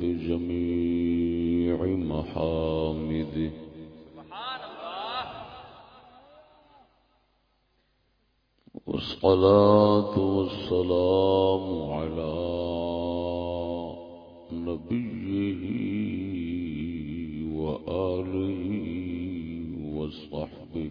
بجميع محامده والصلاة والسلام على نبيه وآله وصحبه.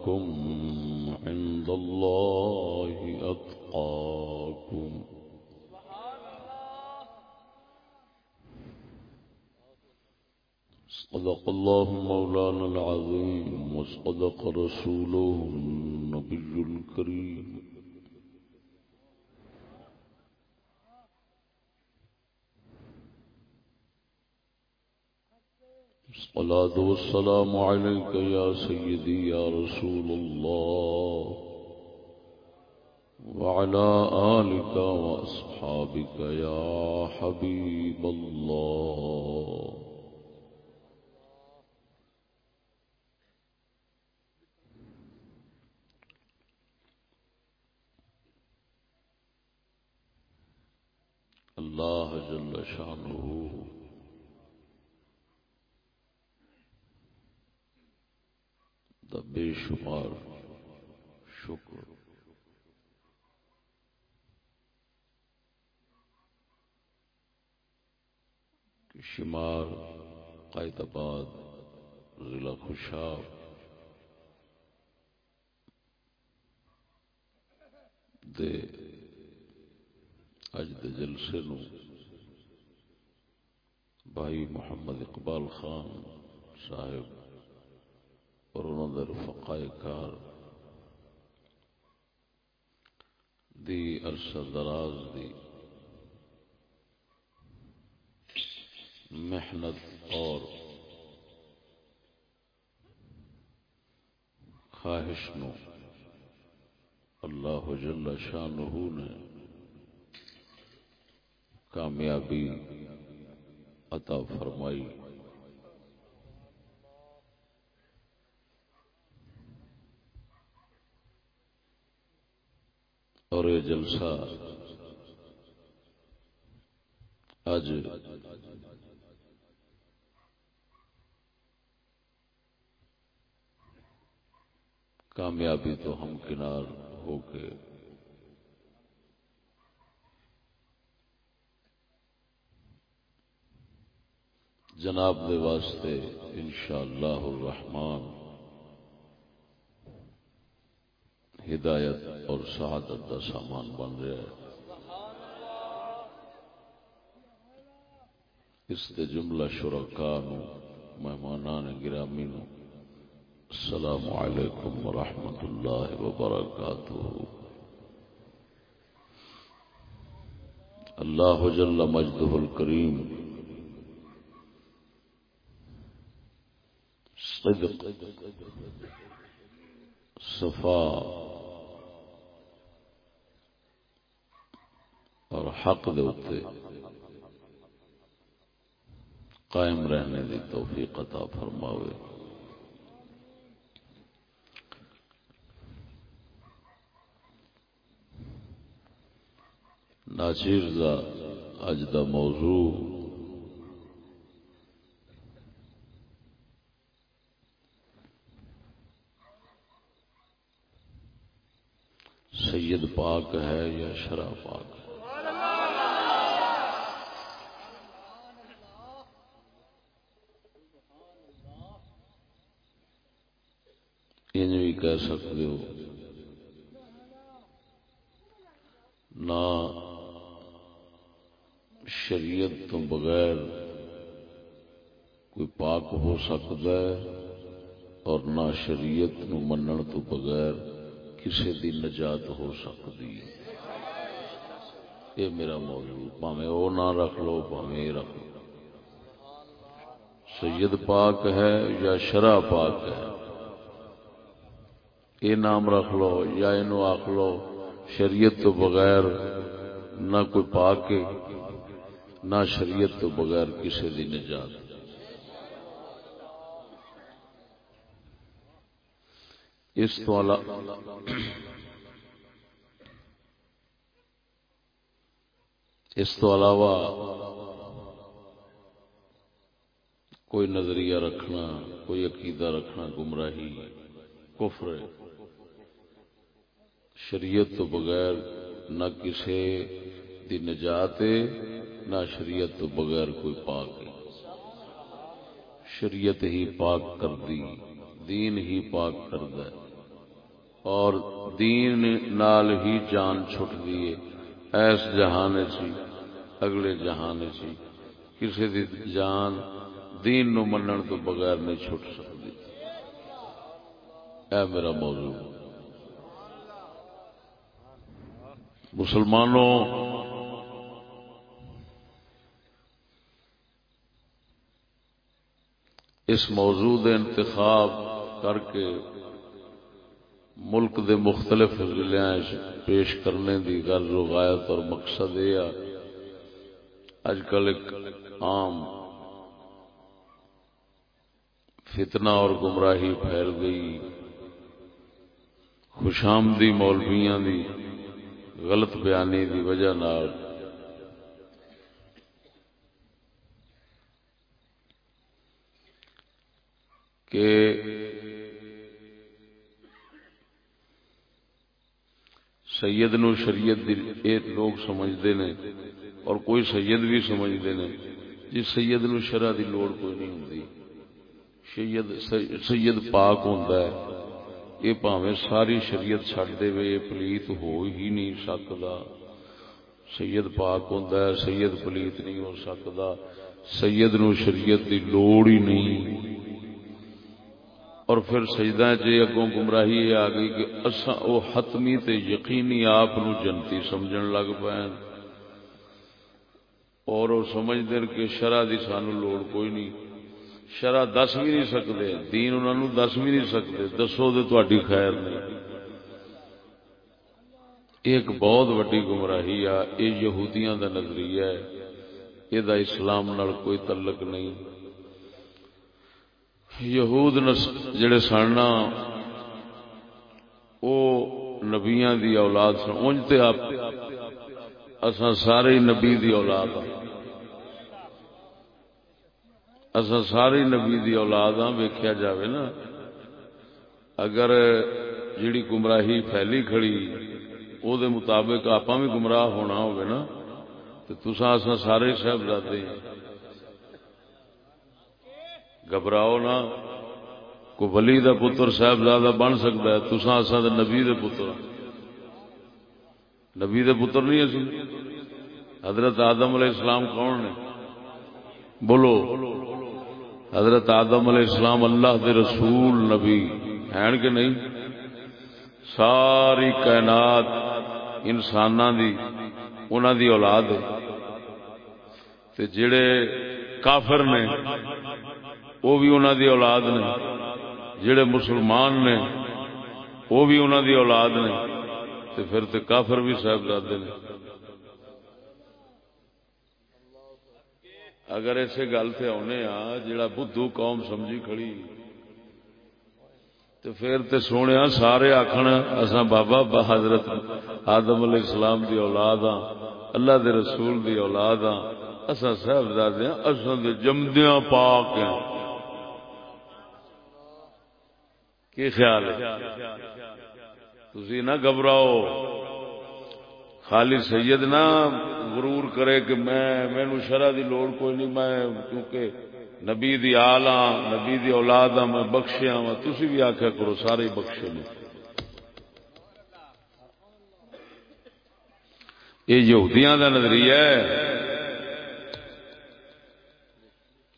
أكرمكم عند الله أتقاكم. صدق الله مولانا العظيم وصدق رسوله النبي الكريم. الصلاة والسلام عليك يا سيدي يا رسول الله وعلى آلك وأصحابك يا حبيب الله. اللہ جل شانہ دا بے شمار شکر۔ شمار قائد آباد ضلع خوشاب دے، اج دے جلسے نو بھائی محمد اقبال خان صاحب اور انہوں نے رفقائے کار دی عرصہ دراز دی۔ محنت اور خواہش نو اللہ جل شانہ نے کامیابی عطا فرمائی۔ اور یہ جلسہ اج کامیابی تو ہم کنار ہو کے جناب دے واسطے انشاءاللہ الرحمن ہدایت اور شہادت کا سامان بن رہا ہے۔ اس کے جملہ شرکا نو، مہمانان گرامی نو، السلام علیکم ورحمۃ اللہ وبرکاتہ۔ اللہ جل مجدہ الکریم صدق، صفا اور حق دے اتے قائم رہنے دی توفیق عطا فرماوے۔ ناچیر دا اج دا موضوع سید پاک ہے یا شرح پاک ہے ان بھی کہہ سکتے ہو۔ نہ شریعت تو بغیر کوئی پاک ہو سکتا ہے اور نہ شریعت نو منن تو بغیر کسی دی نجات ہو سکتی ہے۔ یہ میرا موضوع پاوے وہ نہ رکھ لو پاوے رکھ لو۔ سید پاک ہے یا شرع پاک ہے؟ یہ نام رکھ لو یا یہ آخ لو، شریعت تو بغیر نہ کوئی پاک نہ شریعت تو بغیر کسی دی نجات۔ اس تو اس تو علاوہ کوئی نظریہ رکھنا، کوئی عقیدہ رکھنا گمراہی، کفر شریعت تو بغیر نہ کسی دی نجات نہ شریعت تو بغیر کوئی پاک شریعت ہی پاک کر دی دین ہی پاک کر دے اور دین نال ہی جان چھٹ دیے ایس جہان سی اگلے جہان سی کسی دی جان دین نو منن تو بغیر نہیں چھٹ سکتی اے میرا موضوع۔ مسلمانوں، اس موضوع انتخاب کر کے ملک دے مختلف ضلع پیش کرنے دی گل غایت اور مقصد یہ اج کل ایک عام فتنہ اور گمراہی پھیل گئی، خوشامدی مولویاں دی غلط بیانی دی وجہ نال۔ کہ سید نو شریعت اے لوگ سمجھتے نے اور کوئی سید بھی سمجھتے نے جی سید نو شرع دی لوڑ کوئی نہیں ہوتی سید سید پاک ہوندا ہے۔ یہ پاویں ساری شریعت چھڈ دے وے پلیت ہو ہی نہیں سکدا سید پاک ہوندا ہے سید پلیت نہیں ہو سکدا سید نو شریعت دی لوڑ ہی نہیں اور پھر سجدہ جی اگوں گمراہی یہ آ گئی کہ اساں او حتمی تے یقینی آپ نو جنتی سمجھن لگ پائیں اور وہ سمجھ دین کہ شرع دی سانو لوڑ کوئی نہیں شرع دس بھی نہیں سکتے، دین انہوں نے دس بھی نہیں سکتے، دسو دے تہاڈی خیر نہیں۔ ایک بہت وڈی گمراہی آ یہ یہودیاں دا نظریہ ہے یہ اسلام نال کوئی تعلق نہیں۔ یہود جڑے سننا او نبیاں دی اولاد سن، اونج تے آپ، اساں سارے نبی دی اولاد ہاں۔ اساں سارے نبی دی اولاد ہاں ویکھیا جاوے نا۔ اگر جیڑی گمراہی پھیلی کھڑی، او دے مطابق آپاں بھی گمراہ ہونا ہوگا نا تو تساں اساں سارے صاحبزادے ہیں گھبراؤ نہ کو ولی دا پتر صاحبزادہ بن سکتا ہے تسا اصا نبی دے پتر۔ نبی دے پتر نہیں اسی حضرت آدم علیہ السلام کون نے؟ بولو۔ حضرت آدم علیہ السلام اللہ دے رسول نبی، ہیں کہ نہیں؟ ساری کائنات انسان دی انہوں دی اولاد تے جڑے کافر نے، وہ بھی انہوں دی اولاد نے۔ جڑے مسلمان نے، وہ بھی انہوں دی اولاد نے۔ تے پھر تے کافر بھی صاحبزادے نے۔ اگر ایسے گل سے آنے آ جڑا بدھو قوم سمجھی کھڑی تو پھر تے سونے سارے آخر اصا بابا حضرت آدم علیہ السلام دی اولاد ہاں اللہ دے رسول دی اولاد ہاں اصا صاحبزادے ہاں اصا جمدیاں پاک ہیں۔ کی خیال ہے؟ تھی نہ گھبراؤ۔ خالی سید نہ غرور کرے کہ میں مینو شرح دی لوڑ کوئی نہیں، میں کیونکہ نبی دی آل ہاں نبی دی اولاد ہاں میں بخشیا ہاں تھی بھی آخیا کرو، سارے بخشے نے۔ یہ یہودیاں دا نظریہ ہے۔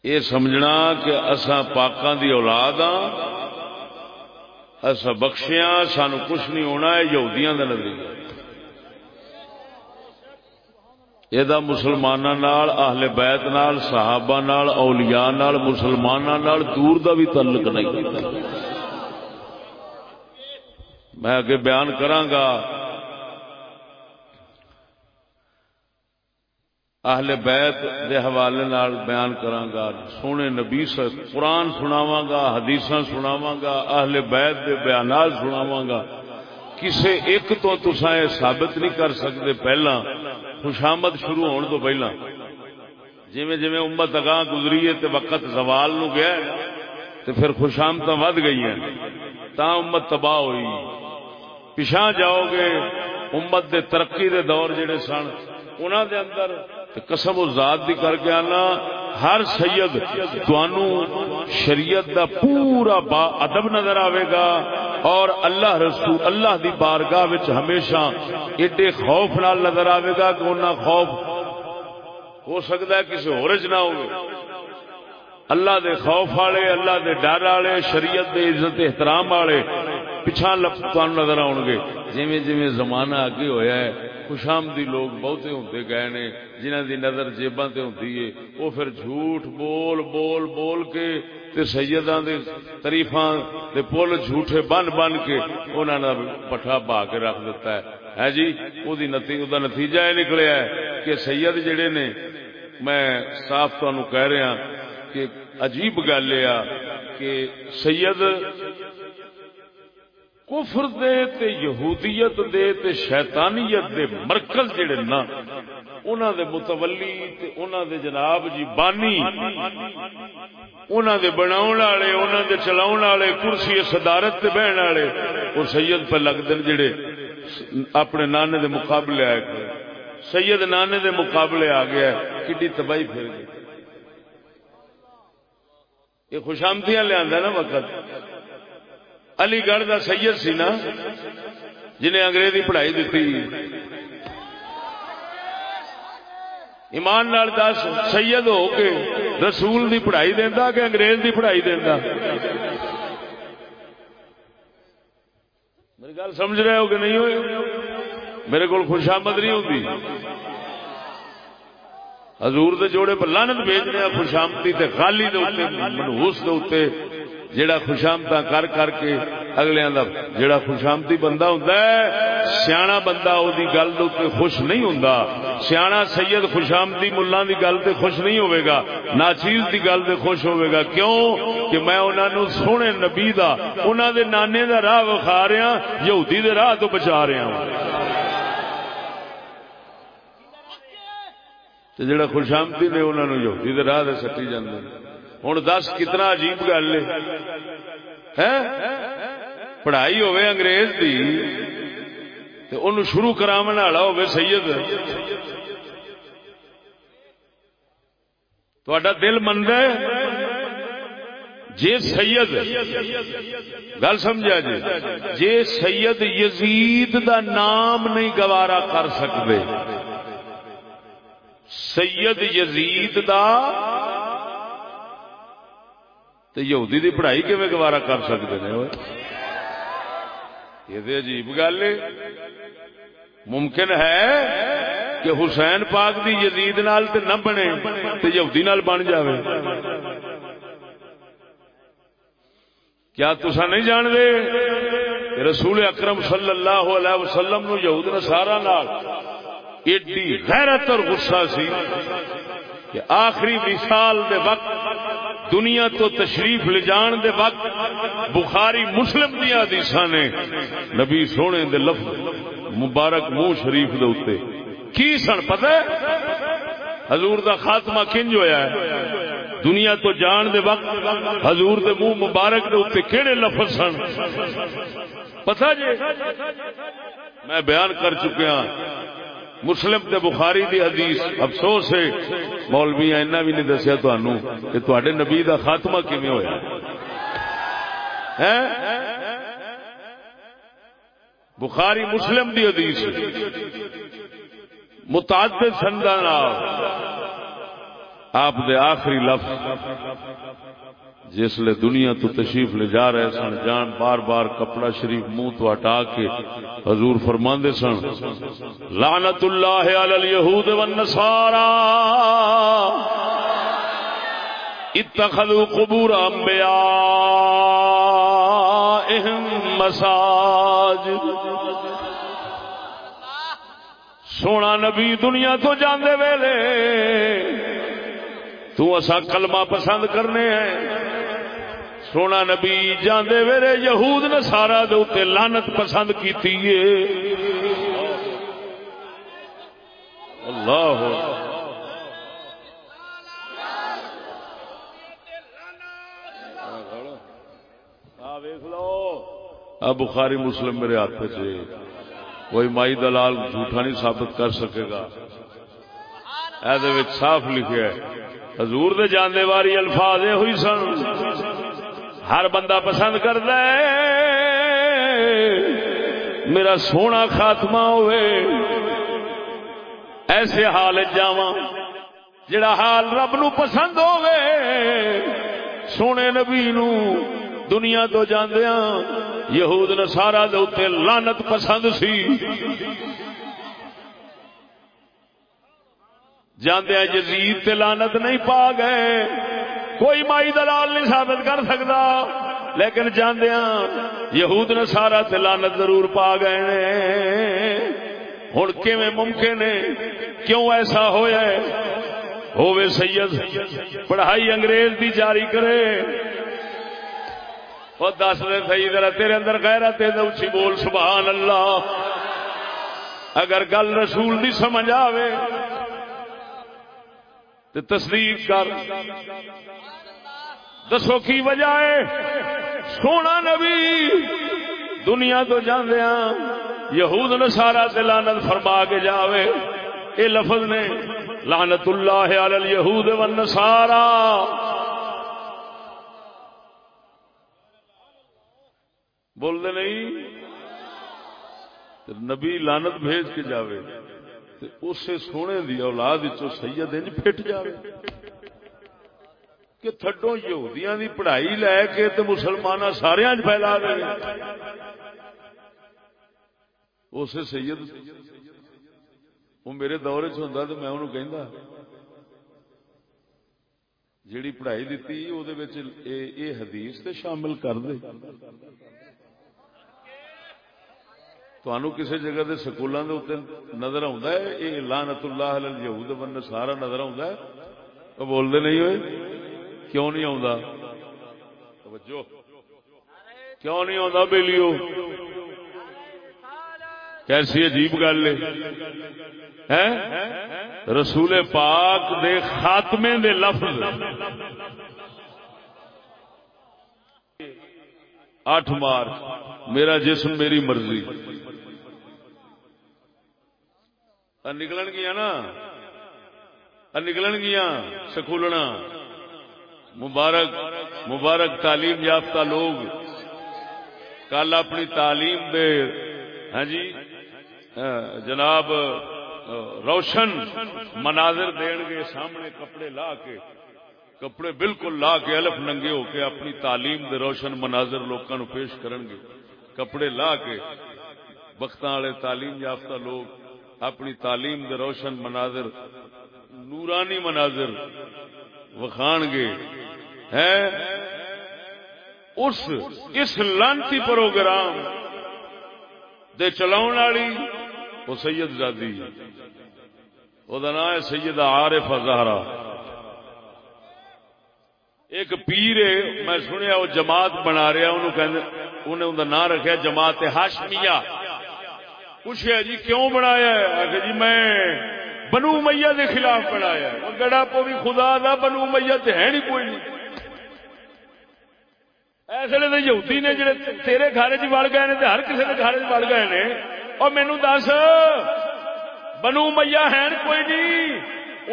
یہ سمجھنا کہ اساں پاکاں دی اولاد ہاں اصا بخشیا ہاں، سانو کچھ نہیں ہونا ہے یہودیاں کا نظریہ یہ مسلمانوں اہل بیت نال صحابہ نال اولیاء نال مسلمانوں نال دور دا بھی تعلق نہیں میں اگے بیان کراگا اہل بیت دے حوالے نال بیان گا سونے نبی سے قرآن سناوا گا حدیث سناوا گا اہل بیت دے بیانات سناوا گا کسے ایک تو تسا یہ ثابت نہیں کر سکتے پہلا خوشامد شروع ہونے تو پہلا۔ جویں جویں امت اگاں گزری ہے تے وقت زوال نو گیا تے پھر خوشامد ود گئی ہیں۔ تا امت تباہ ہوئی۔ پچھا جاؤ گے، امت دے ترقی دے دور جڑے سن، انہاں دے اندر قسم و ذات دی کر کے آنا، ہر سید توانو شریعت دا پورا با ادب نظر آئے گا اور اللہ رسول، اللہ دی بارگاہ وچ ہمیشہ ایڈے خوف نال نظر آئے گا کہ انہاں خوف ہو سکتا ہے کسی اور نہ ہو اللہ دے خوف والے، اللہ دے ڈر والے، شریعت دے عزت احترام والے پچھا لفظ نظر آؤ گے۔ جی جی زمانہ اگے ہویا ہے خوشامدی لوگ بہتے ہوتے گئے نے جنہ دی نظر جیباں تے ہوندی ہے، وہ پھر جھوٹ بول بول بول کے تے سیداں دے تعریفاں دے پل جھوٹے بن بن کے انہاں دا پٹھا با کے رکھ دیتا ہے۔ ہے جی او دی نتیجہ دا نتیجہ یہ نکلیا ہے کہ سید جڑے نے، میں صاف تانوں کہہ رہا کہ عجیب گل ہے کہ سید کفر دے تے یہودیت دے تے شیطانیت دے مرکز جڑے نا، انہاں دے متولی تے انہاں دے جناب جی بانی، انہاں دے بناون والے، انہاں دے چلاون والے، کرسی صدارت تے بہن والے او سید پہ لگ دن جڑے اپنے نانے دے مقابلے آئے سید نانے دے مقابلے آ گیا، کڈی تباہی پھر گئی۔ یہ خوشامدیاں لیا نا وقت۔ علی گڑھ کا سید سی نا، جنہیں انگریزی پڑھائی دیتی۔ ایمان نال دس، سید ہو کے رسول دی پڑھائی دینا کہ انگریز دی پڑھائی دینا میری گل سمجھ رہے ہو کہ نہیں ہوئے میرے کو خوشامد نہیں ہوتی حضور دے جوڑے پر لانت بھیج رہے خوشامتی تے خالی دے منہوس دے جڑا خوشامتا کر کر کے اگلے دا جڑا خوشامتی بندہ ہوندا ہے سیاںا بندہ او دی گل تے خوش نہیں ہوندا۔ سیاںا سید خوشامتی ملہ دی گل تے خوش نہیں ہوے گا۔ ناچیز دی گل تے خوش ہوے گا۔ کیوں؟ کہ میں انہاں نو سونے نبی دا، انہاں دے نانے دا راہ وکھا رہا یہودی دے راہ تو بچا رہا ہوں۔ جڑا خوشامتی نے انہوں نے یہودی دے راہ دے سٹی جاندے۔ ہوں دس کتنا عجیب گل ہے۔ پڑھائی ہوئے انگریز دی ان شروع کرام والا ہو سید۔ تھوڑا دل مند ہے؟ جی سید۔ گل سمجھا جی؟ جی سید یزید دا نام نہیں گوارا کر سکتے سید یزید دا تو یہودی دی پڑھائی کیون گوارا کر سکتے ہیں یہ عجیب گل ہے۔ ممکن ہے کہ حسین پاک دی یزید نال تے نہ بنے تے یہودی نال بن جاوے۔ کیا تسا نہیں جان دے رسول اکرم صلی اللہ علیہ وسلم نو یہود نصارا نال ایڈی غیرت اور غصہ سی کہ آخری مثال دے وقت دنیا تو تشریف لے جان دے وقت بخاری مسلم دیا حدیثاں نے نبی سونے دے لفظ مبارک منہ شریف دے اوتے کی سن پتہ ہے؟ حضور دا خاتمہ کنج ہویا ہے۔ دنیا تو جان دے وقت حضور دے منہ مبارک دے اوتے کیڑے لفظ سن؟ پتہ جی میں بیان کر چکیا ہاں۔ مسلم تے بخاری دی حدیث، افسوس ہے۔ مولوی، اینا بھی نہیں دسیا تہن کہ تواڈے نبی دا خاتمہ کیون ہوا بخاری مسلم دی حدیث۔ متعدد سندا آپ دے آخری لفظ جس لے دنیا تو تشریف لے جا رہے سن، جان بار بار کپڑا شریف منہ تو ہٹا کے حضور فرماندے سن، لعنت اللہ علی الیہود والنصارى اتخذوا قبور انبیاء مساجد. سونا نبی دنیا تو جاندے ویلے تو اسا کلمہ پسند کرنے ہیں۔ سونا نبی جاندے ویلے یہود نے سارا دے لانت پسند کیتی ہے۔ اللہ اب بخاری مسلم میرے ہاتھ سے کوئی مائی دلال جھوٹا نہیں ثابت کر سکے گا۔ صاف لکھے حضور دے جانے والی الفاظ ہوئی سن۔ ہر بندہ پسند کرتا ہے۔ میرا سونا خاتمہ ہوئے۔ ایسے حال جاوا جڑا حال رب نو پسند ہوئے سونے نبی نو دنیا تو جاندیا ہاں۔ یہود نسارا دے لانت پسند سی۔ جاندیا جزید تے لانت نہیں پا گئے۔ کوئی مائی دلال نہیں ثابت کر سکتا۔ لیکن جاندیا یہود نسارا تے لانت ضرور پا گئے نے۔ ہوں کی ممکن ہے؟ کیوں ایسا ہوا ہوے سید، پڑھائی انگریز دی جاری کرے۔ وہ دس دے سی ذرا تیرے اندر غیرت ہے تو اچھی بول، سبحان اللہ۔ اگر گل رسول دی سمجھ آوے تو تصدیق کر۔ دسو کی وجہ ہے؟ سونا نبی دنیا تو جاندیا ہاں، یہود نسارا سے لانت فرما کے جاوے۔ اے لفظ نے، لعنت اللہ علی الیہود والنصارا بول دے نہیں؟ نبی لانت بھیج کے جاوے۔ اسے سونے دی اولاد سید انج پھٹ جاوے۔ کہ تھڈو یہودیاں دی پڑھائی لے کے تے مسلمان سارے پھیلا دے۔ اسے سید وہ میرے دور چ ہوں تو میں انہوں کہندا، جیڑی پڑھائی دیتی وہ حدیث تے شامل کر دے۔ تہن کسی جگہ کے سکولوں کے اتنے نظر آتا ہے؟ یہ لانت اللہ یہود بن سارا نظر آتا ہے؟ وہ بولتے نہیں ہوئے؟ کیوں نہیں آتا کیوں نہیں آتا بےلیو کیسی عجیب گل ہے۔ رسول پاک دے خاتمے دے لفظ۔ اٹھ مارچ۔ میرا جسم میری مرضی۔ نکلن گیا نا؟ نکلن گیا سکولنا مبارک مبارک تعلیم یافتہ لوگ۔ کل اپنی تعلیم دے ہاں جی؟ جناب روشن مناظر دین گے، سامنے کپڑے لا کے۔ کپڑے بالکل لا کے، الف ننگے ہو کے اپنی تعلیم دے روشن مناظر لوگوں پیش کرن گے۔ کپڑے لا کے۔ وقت والے تعلیم یافتہ لوگ۔ اپنی تعلیم دے روشن مناظر، نورانی مناظر وکھان گے۔ ہے؟ اس اس لانتی پروگرام دے چلاؤ والی وہ سید زادی۔ وہ نام ہے سید عارف زہرا۔ ایک پیر ہے، میں سنیا، وہ جماعت بنا رہا انہوں نے انہوں انہیں نام رکھا جماعت ہاشمیا پوچھا جی کیوں بنایا ہے؟ جی میں بنو میاں کے خلاف بنایا گڑا پو بھی خدا دا بنو میاں تے ہے نہیں کوئی نہیں۔ ایسے تو یہودی نے جڑے تیرے گھر چ وڑ گئے ہر کسی کے گھر چ وڑ گئے نے اور مینو دس، بنو میاں ہے کوئی نہیں۔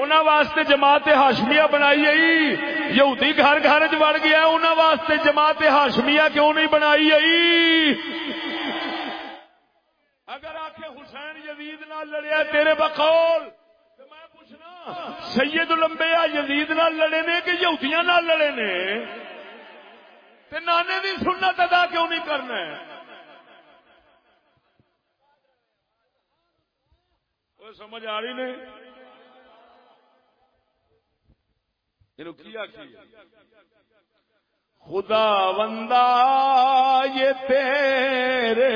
انہوں واسطے جماعت ہاشمیا بنائی آئی۔ یہودی گھر گھر چ وڑ گیا انہوں واسطے جماعت ہاشمیا کیوں نہیں بنائی آئی؟ اگر آخ حسین یزید نہ لڑیا تیرے بقول میں پوچھنا، سید لمبیا یزید نال لڑے نے کہ یہودیاں نال لڑے نے؟ تے نانے دی سنت ادا کیوں نہیں کرنا ہے؟ سمجھ آ رہی نہیں؟ یہ خدا بندہ یہ تیرے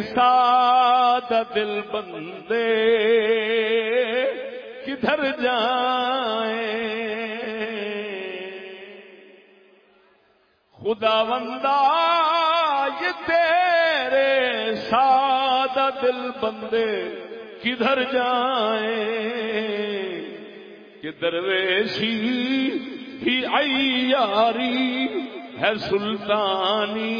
ساتھ دل بندے کدھر جائیں؟ خدا بندہ یہ تیرے ساتھ دل بندے کدھر جائیں؟ کہ درویشی بھی ایاری ہے سلطانی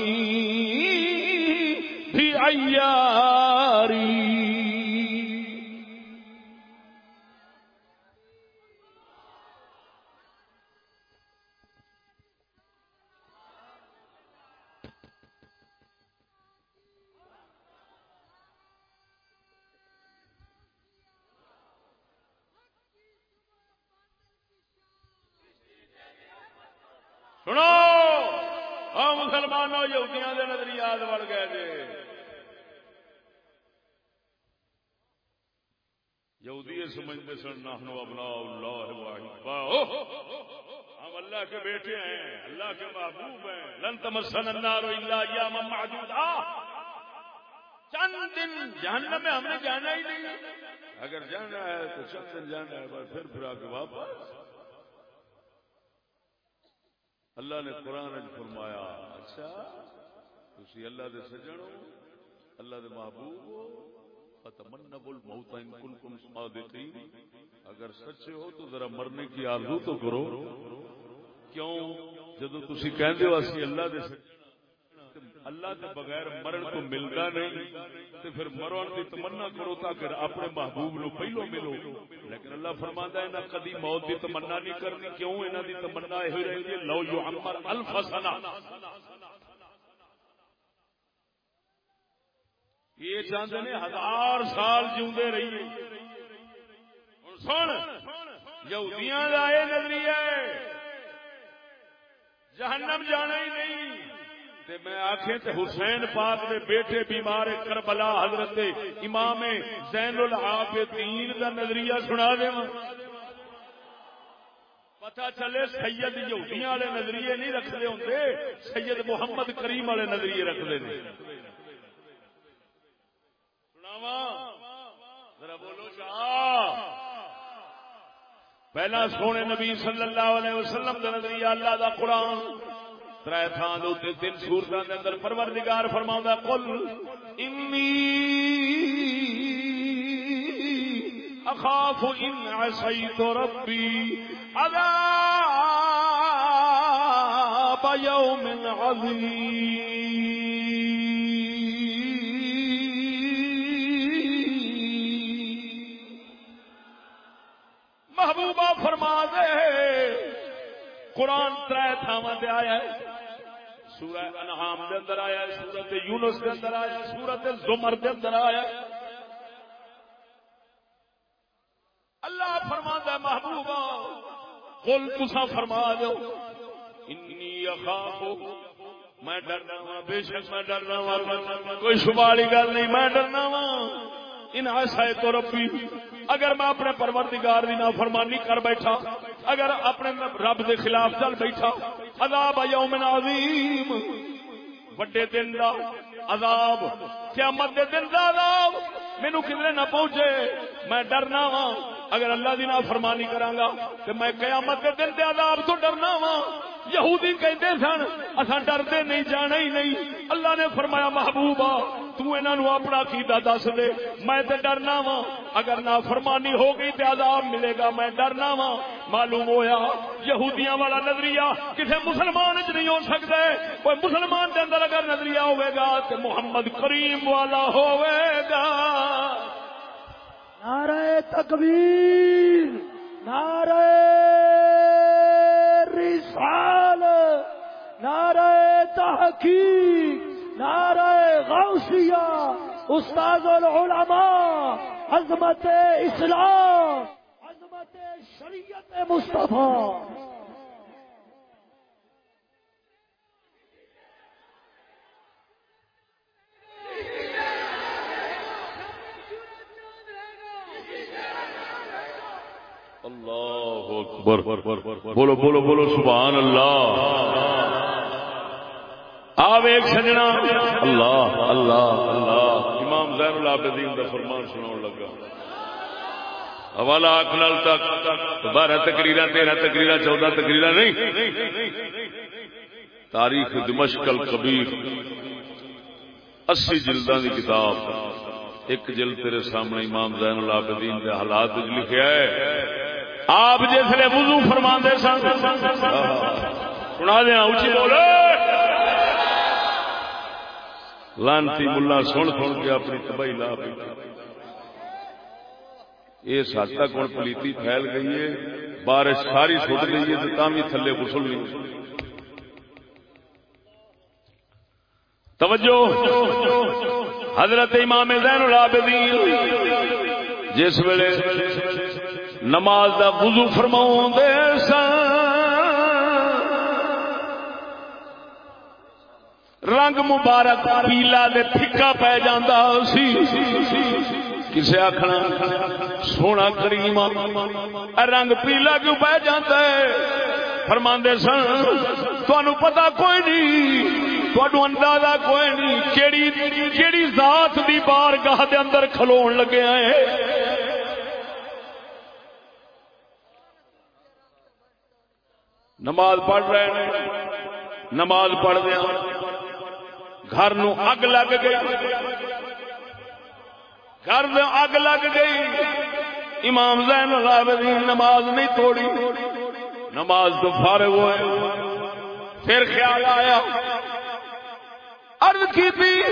بھی ایاری سنو۔ ہاں مسلمانوں، یہودیاں دے نظریات بڑھ گئے جے یہودی یہ سمجھتے سن، نحنو ابناء اللہ واحد۔ ہم اللہ کے بیٹے ہیں، اللہ کے محبوب ہیں۔ لن تمسن النار الا ایاما معدودا چند دن جہنم میں ہم نے جانا ہی نہیں۔ اگر جانا ہے تو چند دن جانا ہے پھر پھر آ کے واپس۔ اللہ نے قرآن فرمایا اچھا تھی اللہ دے سجن ہو، اللہ دے محبوب ہو فتمنب الموت ان کنتم صادقین. اگر سچے ہو تو ذرا مرنے کی آرزو تو کرو۔ کیوں؟ جدو تسی کہندے ہو اسی اللہ دے سجن اللہ کے بغیر مرن کو ملتا نہیں تو پھر مرن کی تمنا کرو تاکہ اپنے محبوب نو پہلو ملو۔ لیکن اللہ فرماندا ہے نہ کدی موت کی تمنا نہیں کرنی، کیوں انہاں دی تمنا یہ رہی ہے؟ لو یو عمر الف سنہ۔ یہ چاہتے نے ہزار سال جیوندے رہیے۔ ہن سن، یہودیاں دا اے نظریہ ہے۔ جہنم جانا ہی نہیں۔ تے میں آخے تے حسین پاک دے بیٹے بیمار کربلا حضرت امام زین العابدین دا نظریہ سنا دے پتا چلے سید یہودیاں والے نظریے نہیں رکھتے ہوں سید محمد کریم والے نظریے رکھتے ہیں ذرا بولو شاہ۔ پہلا سونے نبی صلی اللہ علیہ وسلم دا نظریہ اللہ دا قرآن۔ تر تھان دے تین سورتوں کے اندر پروردگار فرما کل اخاف ان عصیت ربی عذاب یوم عظیم۔ محبوبہ فرما دے، قرآن تر تھاواں دے آیا ہے۔ سورہ انعام دے اندر آیا ہے، سورت یونس دے اندر آیا ہے، سورت زمر دے اندر آیا ہے۔ اللہ فرماندا ہے، محبوبا، قل تسا فرما دو انی اخاف میں ڈرنا وا ہاں، بے شک میں ڈرنا وا ہاں، کوئی شبہ والی گل نہیں، میں ڈرنا وا ہاں۔ ان ایسا تو ربی، اگر میں اپنے پروردگار دی نافرمانی کر بیٹھا، اگر اپنے رب دے خلاف چل بیٹھا، عذاب یوم عظیم۔ وڈے دن دا عذاب، قیامت دے دن دا عذاب۔ مینوں کدھر نہ پہنچے، میں ڈرنا وا اگر اللہ دی نافرمانی کرانگا تے میں قیامت دے دن دے عذاب تو ڈرنا وا یہودی کہتے سن، اساں ڈردے نہیں، جانا ہی نہیں۔ اللہ نے فرمایا محبوبا تو انہاں نو اپنا عقیدہ دس دے۔ میں تے ڈرنا وا اگر نافرمانی ہو گئی تے عذاب ملے گا، میں ڈرنا وا معلوم ہویا، یہودیاں والا نظریہ کسے مسلمان وچ نہیں ہو سکدا کوئی مسلمان دے اندر اگر نظریہ ہوے گا، تے محمد کریم والا ہوے گا۔ نعرہ تکبیر، نعرہ رسال، نعرہ تحقیق، نعرہ غوثیہ استاد العلماء، عظمت اسلام، عظمت شریعت مصطفیٰ۔ اللہ اکبر۔ بولو بولو بولو، سبحان اللہ۔ آ ایک سجنا۔ اللہ اللہ اللہ۔ امام زین العابدین کا فرمان سنا لگا۔ حوالہ اک نال تک۔ بارہ تقریر تیرہ تقریر چودہ تقریر نہیں۔ تاریخ دمشق الکبیر۔ اسی جلدوں کی کتاب۔ ایک جلد تیرے سامنے امام زین العابدین کے حالات لکھا ہے۔ آپ جسے وضو فرما سن، سنا دیا ہاں، اچھی بولو لانتی ملا سن سن کے اپنی تباہی لا پی۔ یہ سات تک ہوں پلیتی پھیل گئی ہے، بارش ساری سٹ گئی ہے، تو بھی تھلے گسل نہیں۔ توجہ، حضرت امام زین العابدین، جس ویلے نماز دا وضو فرماؤں دے سن۔ رنگ مبارک پیلا دے پھکا پہ جاندہ سی۔ کسے آکھنا، سونا کریم، رنگ پیلا کیوں پہ جاتا ہے؟ فرماندے سن تھانو پتا کوئی نہیں تھانو اندازہ کوئی نہیں، کیڑی کیڑی ذات دی بارگاہ دے اندر کھلون لگے ہیں نماز پڑھ رہے ہیں۔ نماز پڑھ دیا گھر نو اگ لگ گئی۔ گھر اگ لگ گئی۔ امام زین العابدین نماز نہیں توڑی۔ نماز تو فارغ ہوئے۔ پھر خیال آیا۔ ارد کی تھی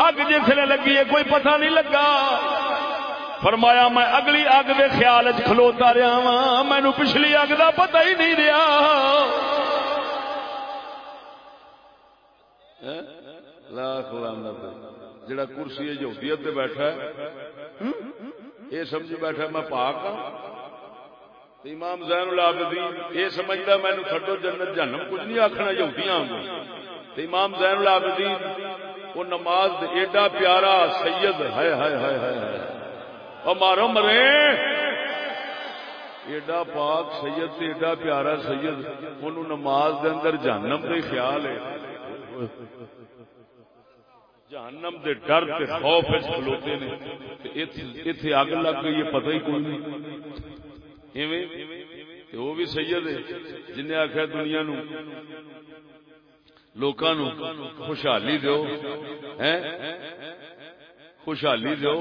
اگ جسے لگی ہے، کوئی پتہ نہیں لگا۔ فرمایا، میں اگلی اگ کے خیال چ کھلوتا رہا وا مینو پچھلی اگ کا پتا ہی نہیں رہا. ہاں؟ لاکھ جڑا کرسی یہودیت تے بیٹھا ہے یہ سمجھ بیٹھا میں پاک ہوں امام زین العابدین یہ سمجھتا مینو تھڈو جنت جنم کچھ نہیں آخنا یہودیاں ہاں۔ امام زین العابدین، وہ نماز ایڈا پیارا سید ہے ہے ہے ہے مارو مرے۔ ایڈا پاک سید ایڈا پیارا سید ان نماز دے اندر جہنم دے خیال ہے۔ جہنم دے ڈر تے خوف کھلوتے نے۔ تے ایتھے اگ لگ گئی ہے، پتہ ہی کوئی نہیں۔ ایویں؟ وہ بھی سید ہے جن آخیا دنیا نو، لوکاں نو خوشحالی دو خوشحالی دو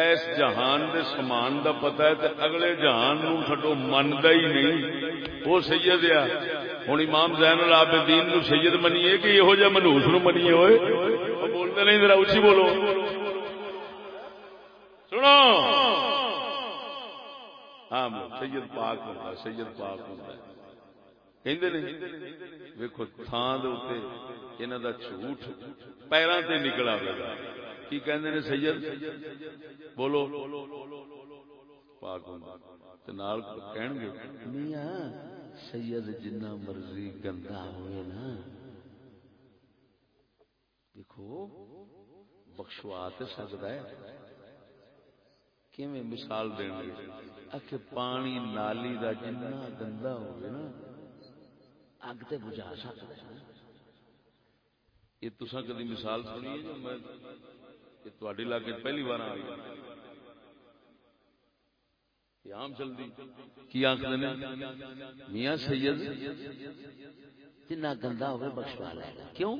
ایس جہان دے سامان دا پتا ہے تے اگلے جہان نو تھڈو مندا ہی نہیں۔ وہ سید آ ہوں امام زین العابدین نو سید منیے کہ یہو جہ منوس نو منیے ہوئے۔ بولتے نہیں ذرا اچھی بولو۔ سنو۔ ہاں سید پاک ہوتا سید پاک ہوتا ویکو تھان دے دا جھوٹ پیروں سے نکل آئے گا کی کہندے نے سید؟ بولو۔ پاک نال کہن گے۔ میاں سید جنہ مرضی گندا ہوئے نا۔ دیکھو بخشوا تے سکدا ہے۔ کیویں مثال دین گے اکھ پانی نالی دا جنہ گندا ہوئے نا اگ تے بجھا سکدا ہے۔ یہ تساں کدی مثال سنی ہے جو میں تھوڑی علاقے پہلی بار آئی عام چلتی کی آخر میاں سید۔ جنا گندا ہوئے بخشوا لے گا۔ کیوں؟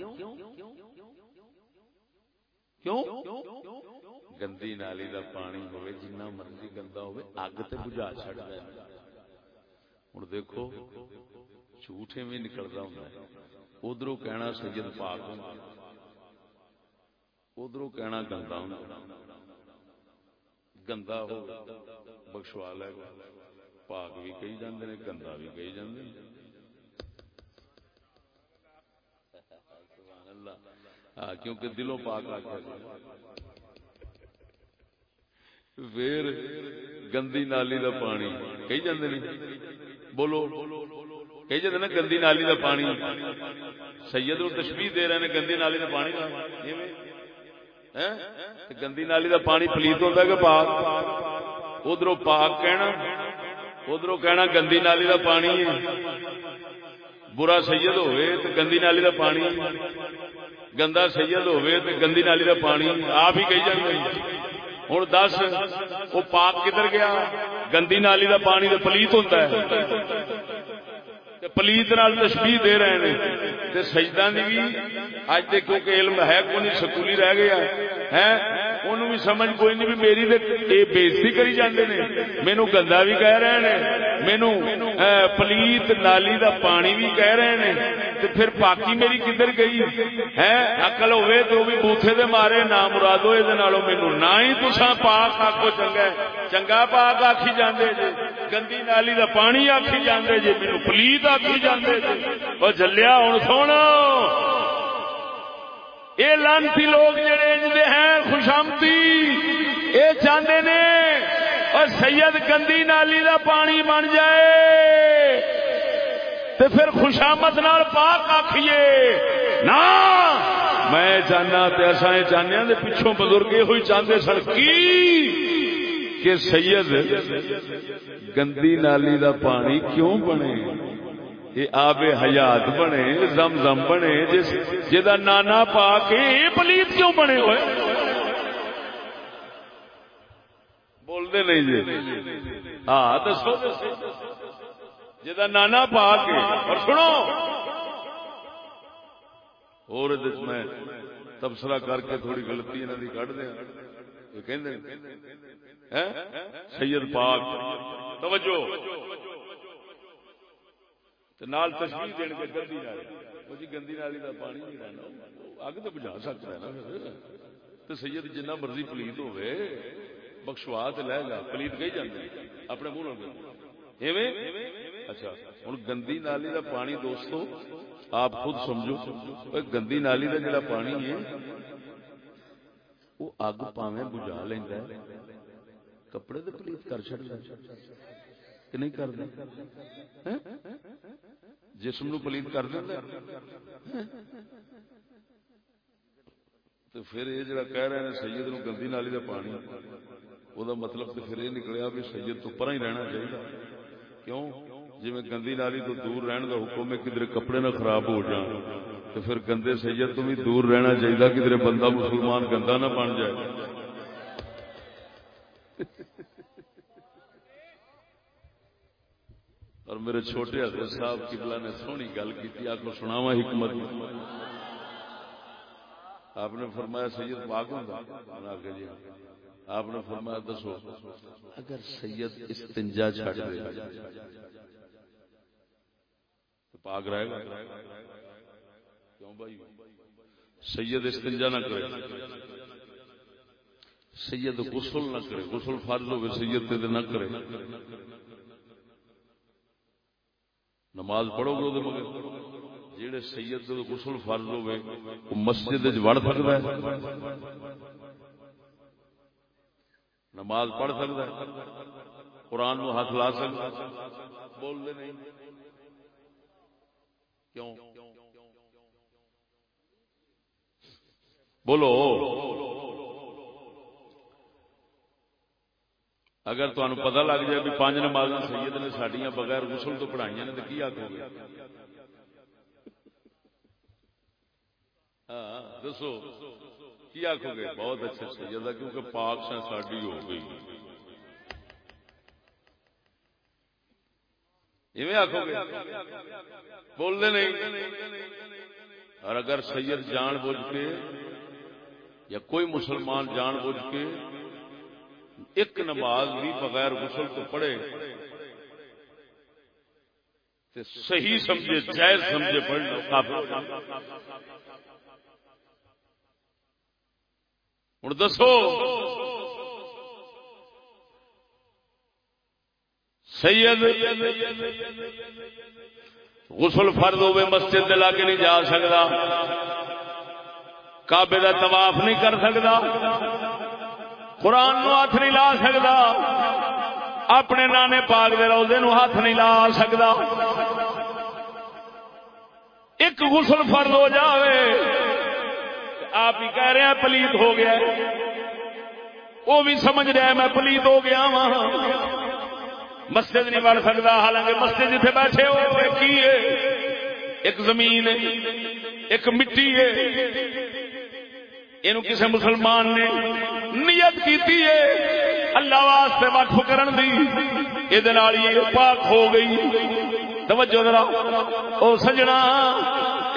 کیوں؟ گندی نالی دا پانی ہوئے جنہ مرضی گندا ہوئے اگ تے بجھا چھڑ دے ہوں دیکھو جھوٹے میں نکلتا ہوں ادھر کہنا سید پاک ہوں ادھر کہنا گندا ہوں گندا ہو، بخشوا لے۔ پاک بھی کہی جاندے نے، گندا بھی کہی جاندے ہاں کیونکہ دلوں پاک آ کے پھر گندی نالی دا پانی۔ کہی جاندے نے۔ بولو، کہی جاندے نا گندی نالی دا پانی۔ سید نو تشبیہ دے رہے نے، گندی نالی دا پانی نال ایویں۔ گندی نالی دا پانی پلیت ہوندا کہ پاک؟ ادھروں پاک کہنا، ادھروں کہنا گندی نالی دا پانی ہے۔ برا سید ہوئے تو گندی نالی دا پانی گندا سید ہوئے تو گندی نالی دا پانی آپ ہی کہی جاندے ہوں دس، وہ پاک کدھر گیا؟ گندی نالی دا پانی تو پلیت ہوتا ہے۔ تے پلیت نال تشبیہ دے رہے ہیں تے سجدہ دی بھی اج تے کیونکہ علم ہے کوئی سکولی رہ گیا۔ ہے انہوں بھی سمجھ کوئی نہیں بھی میری تے اے بےزتی کری جاندے نے مینوں گندا بھی کہہ رہے ہیں مینوں اے، پلیت نالی دا پانی بھی کہہ رہے ہیں تے پھر پاکی میری کدھر گئی ہے عقل ہوے تو بھی بوتھے دے مارے نہ مرادو اے دے نالوں مینوں نہ ہی تساں پاک آکھو چنگا ہے چنگا پاک آکھی جاندے جے گندی نالی دا پانی آکھی جاندے جے مینوں پلیت آکھی جاندے جے او جلیا ہن سونا اے لانتی لوگ جڑے ہیں خوشامتی، اے چاہتے نے، اور سید گندی نالی دا پانی بن جائے، تے پھر خوشامت نال پاک آکھیے، نا، میں چاہنا تے اساں اے چاہنے ہاں پچھوں بزرگ یہ ہوئی چاہتے سن، کی؟ کہ سید گندی نالی دا پانی کیوں بنے؟ یہ آب حیات بنے زم زم بنے، جس جدا نانا پا کے یہ پلیت کیوں بنے ہوئے؟ بولتے نہیں جی۔ ہاں دسو۔ جدا نانا پا کے اور سنو۔ اور میں تبصرہ کر کے تھوڑی غلطی انہوں کی کھ دیا۔ یہ سید پاک۔ توجہ۔ تے نال تشبیہ دین کے گندی نالی۔ وہ جی گندی نالی دا پانی نہیں رہنا اگ تو بجھا سکتا ہے نا پھر۔ تے سید جنہ مرضی پلیت ہوے بخشوا تے لے گا پلیت کہی جاندے اپنے منہ نال ایویں؟ اچھا ہن گندی نالی دا پانی دوستو، آپ خود سمجھو گندی نالی دا جڑا پانی ہے، وہ اگ پاویں بجھا لیندا ہے۔ کپڑے تے پلیت کر چھڑدا کہ نہیں کردا جسم نو پلیت کر دینا تو پھر یہ جڑا کہہ رہے ہیں سید نو گندی نالی دا پانی وہ دا مطلب تو پھر یہ نکلیا بھی سید تو پرا ہی رہنا چاہیے۔ کیوں؟ جی میں گندی نالی تو دور رہن دا حکم ہے کدھر کپڑے نہ خراب ہو جان تو پھر گندے سید تو بھی دور رہنا چاہیے، کدھر بندہ مسلمان گندا نہ بن جائے۔ اور میرے چھوٹے حضرت صاحب قبلہ نے سونی گل کی آپ کو سناوا حکمت۔ آپ نے فرمایا سید پاک ہوں جی آپ نے فرمایا دسو، اگر سید استنجا چھڑ دے، تو پاک رہے گا۔ کیوں بھائی؟ سید استنجا نہ کرے۔ سید غسل نہ کرے۔ غسل فرض ہوگی سید نہ کرے۔ نماز پڑھو گے مگر جہے سید غسل فرض ہوے وہ مسجد وڑ سکدا ہے۔ نماز پڑھ سکدا ہے۔ قرآن نو ہاتھ لا سکدا بول دے نہیں۔ کیوں؟ بولو۔ اگر تمہیں پتا لگ جائے بھی پانچ نماز سید نے سڈیا بغیر غسل تو پڑھائی نے، تو کی آخو گے؟ ہاں، دسو، کی آخو گے؟ بہت اچھے سید ہے، کیونکہ پاک سے ساڈی ہو گئی۔ ایویں آخو گے؟ بولتے نہیں۔ اور اگر سید جان بوجھ کے یا کوئی مسلمان جان بوجھ کے ایک نماز بھی بغیر غسل تو پڑھے تے صحیح سمجھے، جائز سمجھے پڑھنا کافر ہوں دسو، سید، غسل فرد ہوئے مسجد دلا کے نہیں جا سکتا، کعبے کا طواف نہیں کر سکتا۔ قرآن نو ہاتھ نہیں لا سکتا اپنے نانے پاک دے روزے نو ہاتھ نہیں لا سکتا ایک غسل فرد ہو جاوے۔ آپ ہی کہہ رہے ہیں پلیت ہو گیا۔ وہ بھی سمجھ رہا ہے میں پلیت ہو گیا وہاں مسجد نہیں بڑھ سکتا حالانکہ مسجد جتنے بیٹھے ہو کی ہے؟ ایک زمین ہے، ایک مٹی ہے۔ یہ کسی مسلمان نے نیت کی اللہ واسطے وقف کرن دی۔ یہ پاک ہو گئی۔ توجہ ذرا۔ او سجنا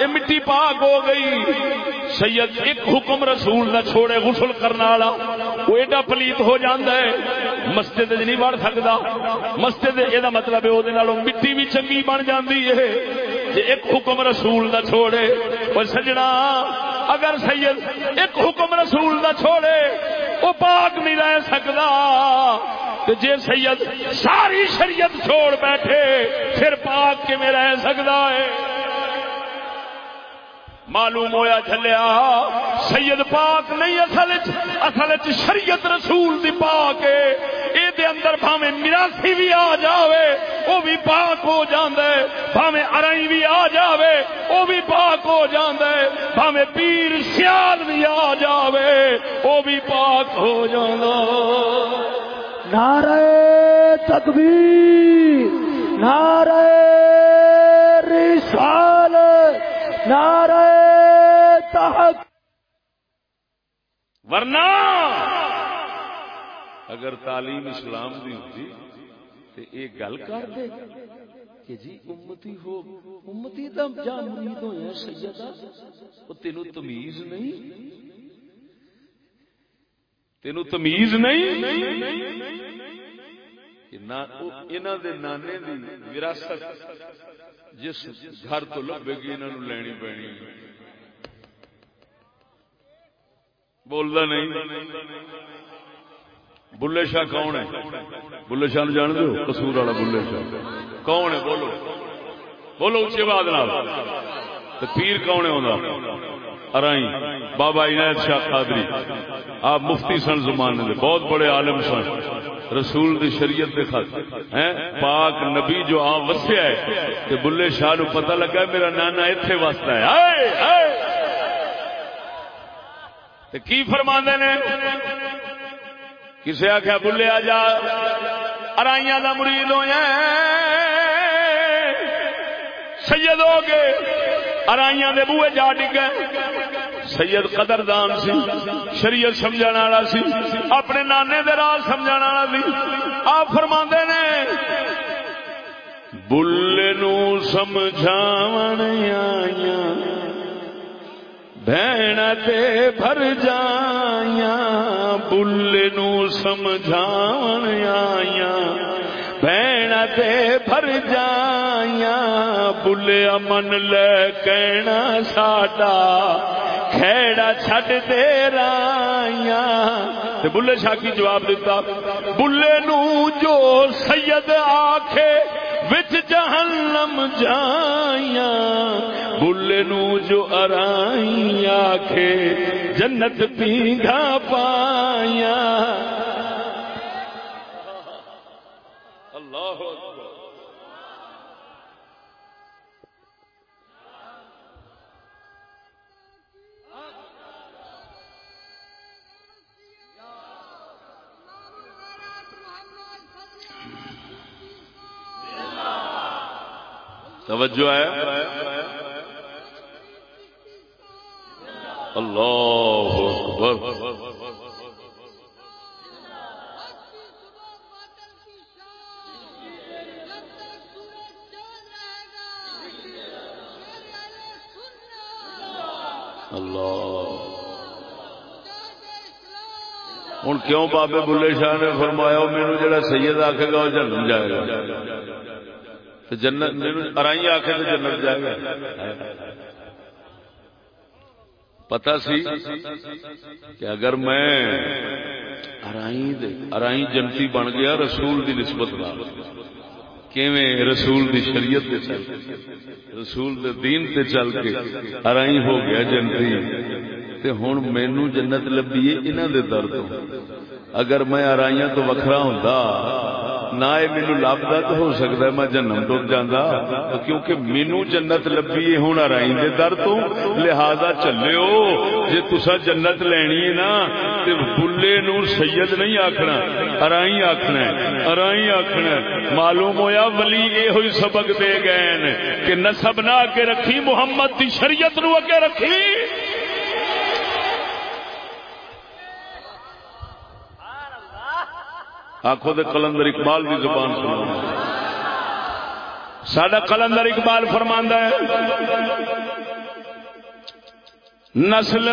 یہ مٹی پاک ہو گئی۔ سید ایک حکم رسول نہ چھوڑے غسل کرنے والا، وہ ایڈا پلیت ہو جاندہ ہے۔ مسجد نہیں بڑھ سکتا مسجد یہ مطلب ہے وہ مٹی بھی چنگی بن جاندی ہے۔ جی ایک حکم رسول نہ چھوڑے۔ وہ سجنا، اگر سید ایک حکم رسول نہ چھوڑے وہ پاک نہیں رہ سکتا جی سید ساری شریعت چھوڑ بیٹھے، پھر پاک کے میں رہ سکتا ہے؟ معلوم ہویا چلیا سید پاک نہیں اصل اصل شریعت رسول دی پاک ہے۔ دے اندر بھاوے مراسی بھی آ جاوے وہ بھی پاک ہو جاندے بھاوے ارائی بھی آ جاوے وہ بھی پاک ہو جاندے بھاوے پیر سیال بھی آ جاوے وہ بھی پاک ہو جاندا۔ نعرہ تکبیر نعرہ رسالت، نعرہ ورنہ اگر تعلیم اسلام دی ہوتی تو یہ گل کر دے کہ جی امتی ہو، امتی دا جا مرید ہویا سیدہ وہ تینو تمیز نہیں؟ تینو تمیز نہیں؟ انہاں دے نانے دی وراثت جس گھر تو لبے گی، انہاں نو لینی پینی۔ بولدا نہیں۔ بلے شاہ کون ہے؟ بلے شاہ جان دو قصور والا بلے شاہ۔ کون ہے؟ بولو۔ بولو اچھی بات نہ پیر کون ہے ہوتا ارائی بابا عنایت شاہ قادری۔ آپ مفتی سن زمانے دے۔ بہت بڑے عالم سن۔ رسول دی شریعت دے خط ہیں؟ پاک نبی جو آ وسیا ہے۔ کہ بلے شاہ نو پتہ لگا میرا نانا ایتھے واسطہ ہے۔ آئے آئے کی فرماندے نے کسے آخیا بلے آ جا، ارائیاں دا مرید ہو سید ہو گئے، ارائیاں دے بوئے جا ڈگے۔ سید قدردان سی، شریعت سمجھا والا سی، اپنے نانے دے راز سمجھا والا سی۔ آپ فرما نے، بلے نو سمجھاون آئیاں۔ بہن تے بھر جائیاں، بلے نو سمجھاون آئیاں۔ بہن تے بھر جائیاں، بلے امن لے کہنا ساڈا۔ کھیڑا چھٹ دے رائیاں۔ تے بلے شاہ کی جواب دیتا، بلے نو جو سید آکھے وچ جہنم جائیاں بلے نو جو ارائیاں آکھے جنت پیگا پائیاں۔ توجہ ہے؟ اللہ اکبر۔ اللہ۔ ہوں کیوں بابے بلے شاہ نے فرمایا، میرے جڑا سید آکھے گا، وہ جنم جائے گا۔ تو جنت ارائی آخ جنت جائے گا۔ پتا سی کہ اگر میں ارائی جنتی بن گیا رسول دی نسبت کیویں رسول دی شریعت تے چل رسول دے دین تے چل کے ارائی ہو گیا جنتی۔ تے ہن مینوں جنت لبھی ہے انہاں دے در تو۔ اگر میں ارائیاں تو وکھرا ہوندا نہ یہ مینو لبدا تو ہو سکتا ہے، میں جنم ٹر جانا کیونکہ مینو جنت لبھی ہے، ہوں ارائی دے در تو۔ لہذا چلو جی تسا جنت لینی ہے نا، تے بلے نو سید نہیں آخنا ارائی آخنا ارائی آخنا معلوم ہویا ولی یہ ہوئی سبق دے گئے کہ نسب نہ اگے رکھی، محمد دی شریعت نو اگے رکھی۔ آخو دے کلندر اقبال کی زبان سنا سڈا کلندر اقبال فرماندہ ہے، نسل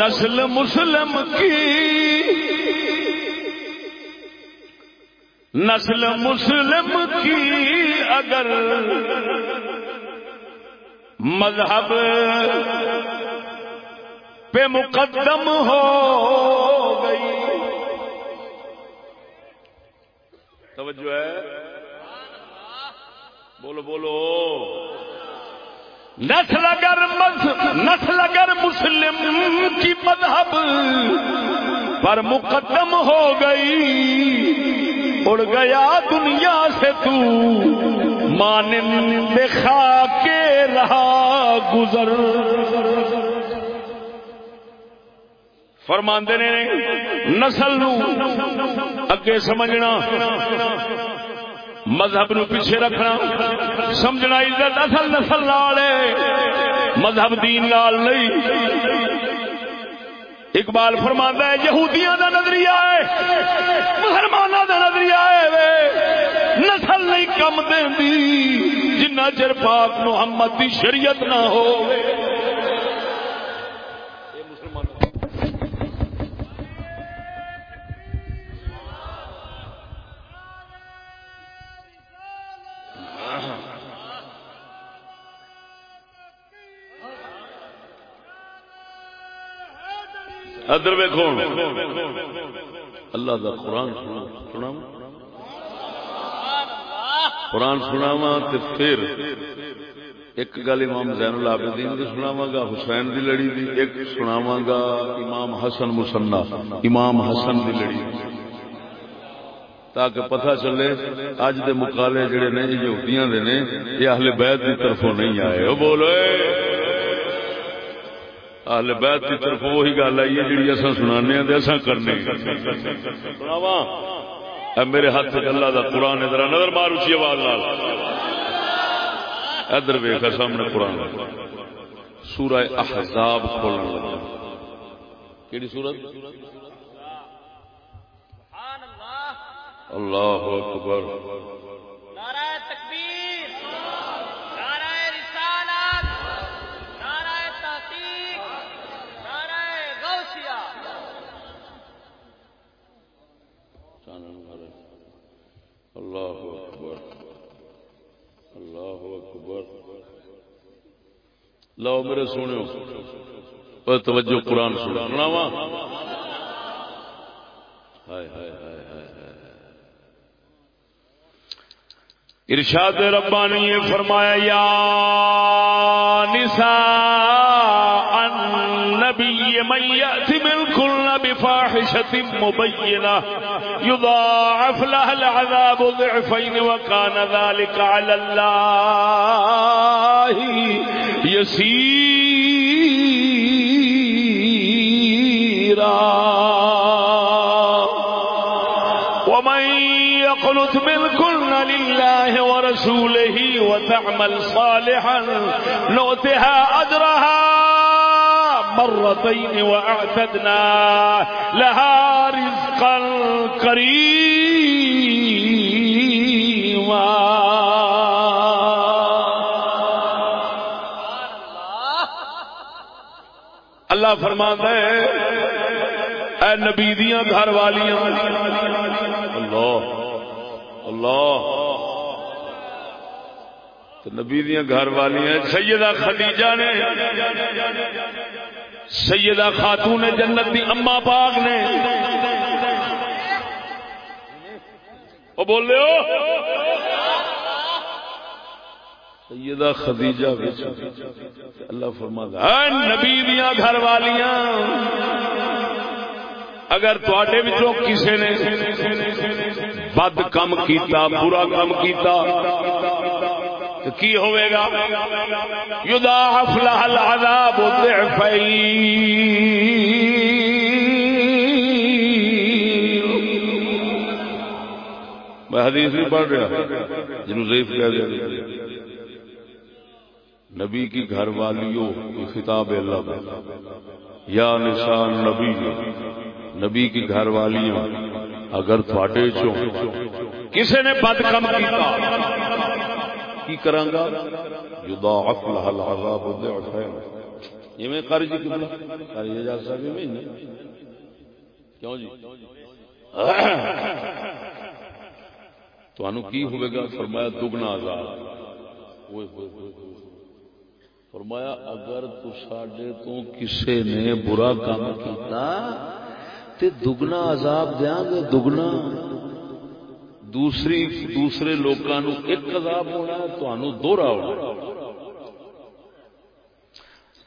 نسل مسلم کی، نسل مسلم کی اگر مذہب پہ مقدم ہو توجہ ہے۔ بولو بولو۔ نسل اگر نسل اگر مسلم کی مذہب پر مقدم ہو گئی، اڑ گیا دنیا سے تو مانند خا کے رہا گزر۔ فرماندے نے نسل نو اگے سمجھنا۔ مذہب نو پیچھے رکھنا۔ سمجھنا عزت اصل نسل نال مذہب دین نال نہیں۔ اقبال فرماندہ ہے، یہودیاں دا نظریہ ہے۔ مسلمانوں دا نظریہ ہے وے۔ نسل نہیں کم دیں جنہ چر پاک محمد دی شریعت نہ ہو ادھر ویکو اللہ دا قرآن سنا قرآن سناوا تے پھر ایک گل امام زین العابدین دی سناواں گا، حسین دی لڑی دی، ایک سناواں گا امام حسن مسنا امام حسن دی لڑی۔ تاکہ پتہ چلے اج دے مقالے جڑے نے، یہودیاں دے نے، یہ اہل بیت دی طرفوں نہیں آئے۔ او بولو۔ اہل بیت کی طرف وہی گل آئی ہے جی اصا سنا کرنے میرے ہاتھ اللہ دا قرآن ادھر نظر مار اچھی آواز لال ادھر ویخ سامنے قرآن۔ سورہ احزاب کھولنے لگا۔ کیڑی سورت؟ اللہ اکبر۔ اللہ اکبر اللہ اکبر۔ لو میرے سنو توجہ قرآن سنا وا ہائے ہائے ہائے ہائے ارشاد ربانی نے فرمایا، یا نساء النبی من یأتی بفاحشة مبینہ یضاعف لها العذاب ضعفین وکان ذلك على اللہ یسیرا ومن يقنت منكن لله ورسوله وتعمل صالحا نؤتها أجرها. مرتين وأعتدنا لها رزقا كريما. اللہ فرماتا ہے، اے نبی دیاں گھر والیاں اللہ اللہ، تو نبی دیا گھر والی ہیں سیدہ خدیجہ نے سیدہ خاتون جنت دی اما پاک نے۔ وہ بول رہے ہو؟ سیدہ خدیجہ بچ اللہ فرماتا ہے نبی دیا گھر والیاں، اگر تے کسی نے بد کم کیتا، برا کم کیتا کی ہوئے گا؟ یضاعف لها العذاب ضعفین۔ میں حدیث نہیں پڑھ رہا۔ جنہوں ضعیف کہہ دیا۔ نبی کی گھر والیوں کی خطاب اللہ میں۔ یا نشان نبی نبی کی گھر والیوں اگر تھوڑے چو کسی نے بد کم کیتا کی کرانگا؟ یضاعف لها العذاب ضعفین یہ میں قاری جی قبلہ قاری جی جاسا بھی میں نہیں. کیوں جی؟ تو کی ہوئے گا؟ فرمایا دگنا عذاب. اوئے ہوئے فرمایا اگر تساڈے تو کسے نے برا کام کیتا، تے دگنا عذاب دیاں گے، دگنا دوسری دوسرے لوکاں نو ایک عذاب ہونا ہے تانوں دوہرا ہونا۔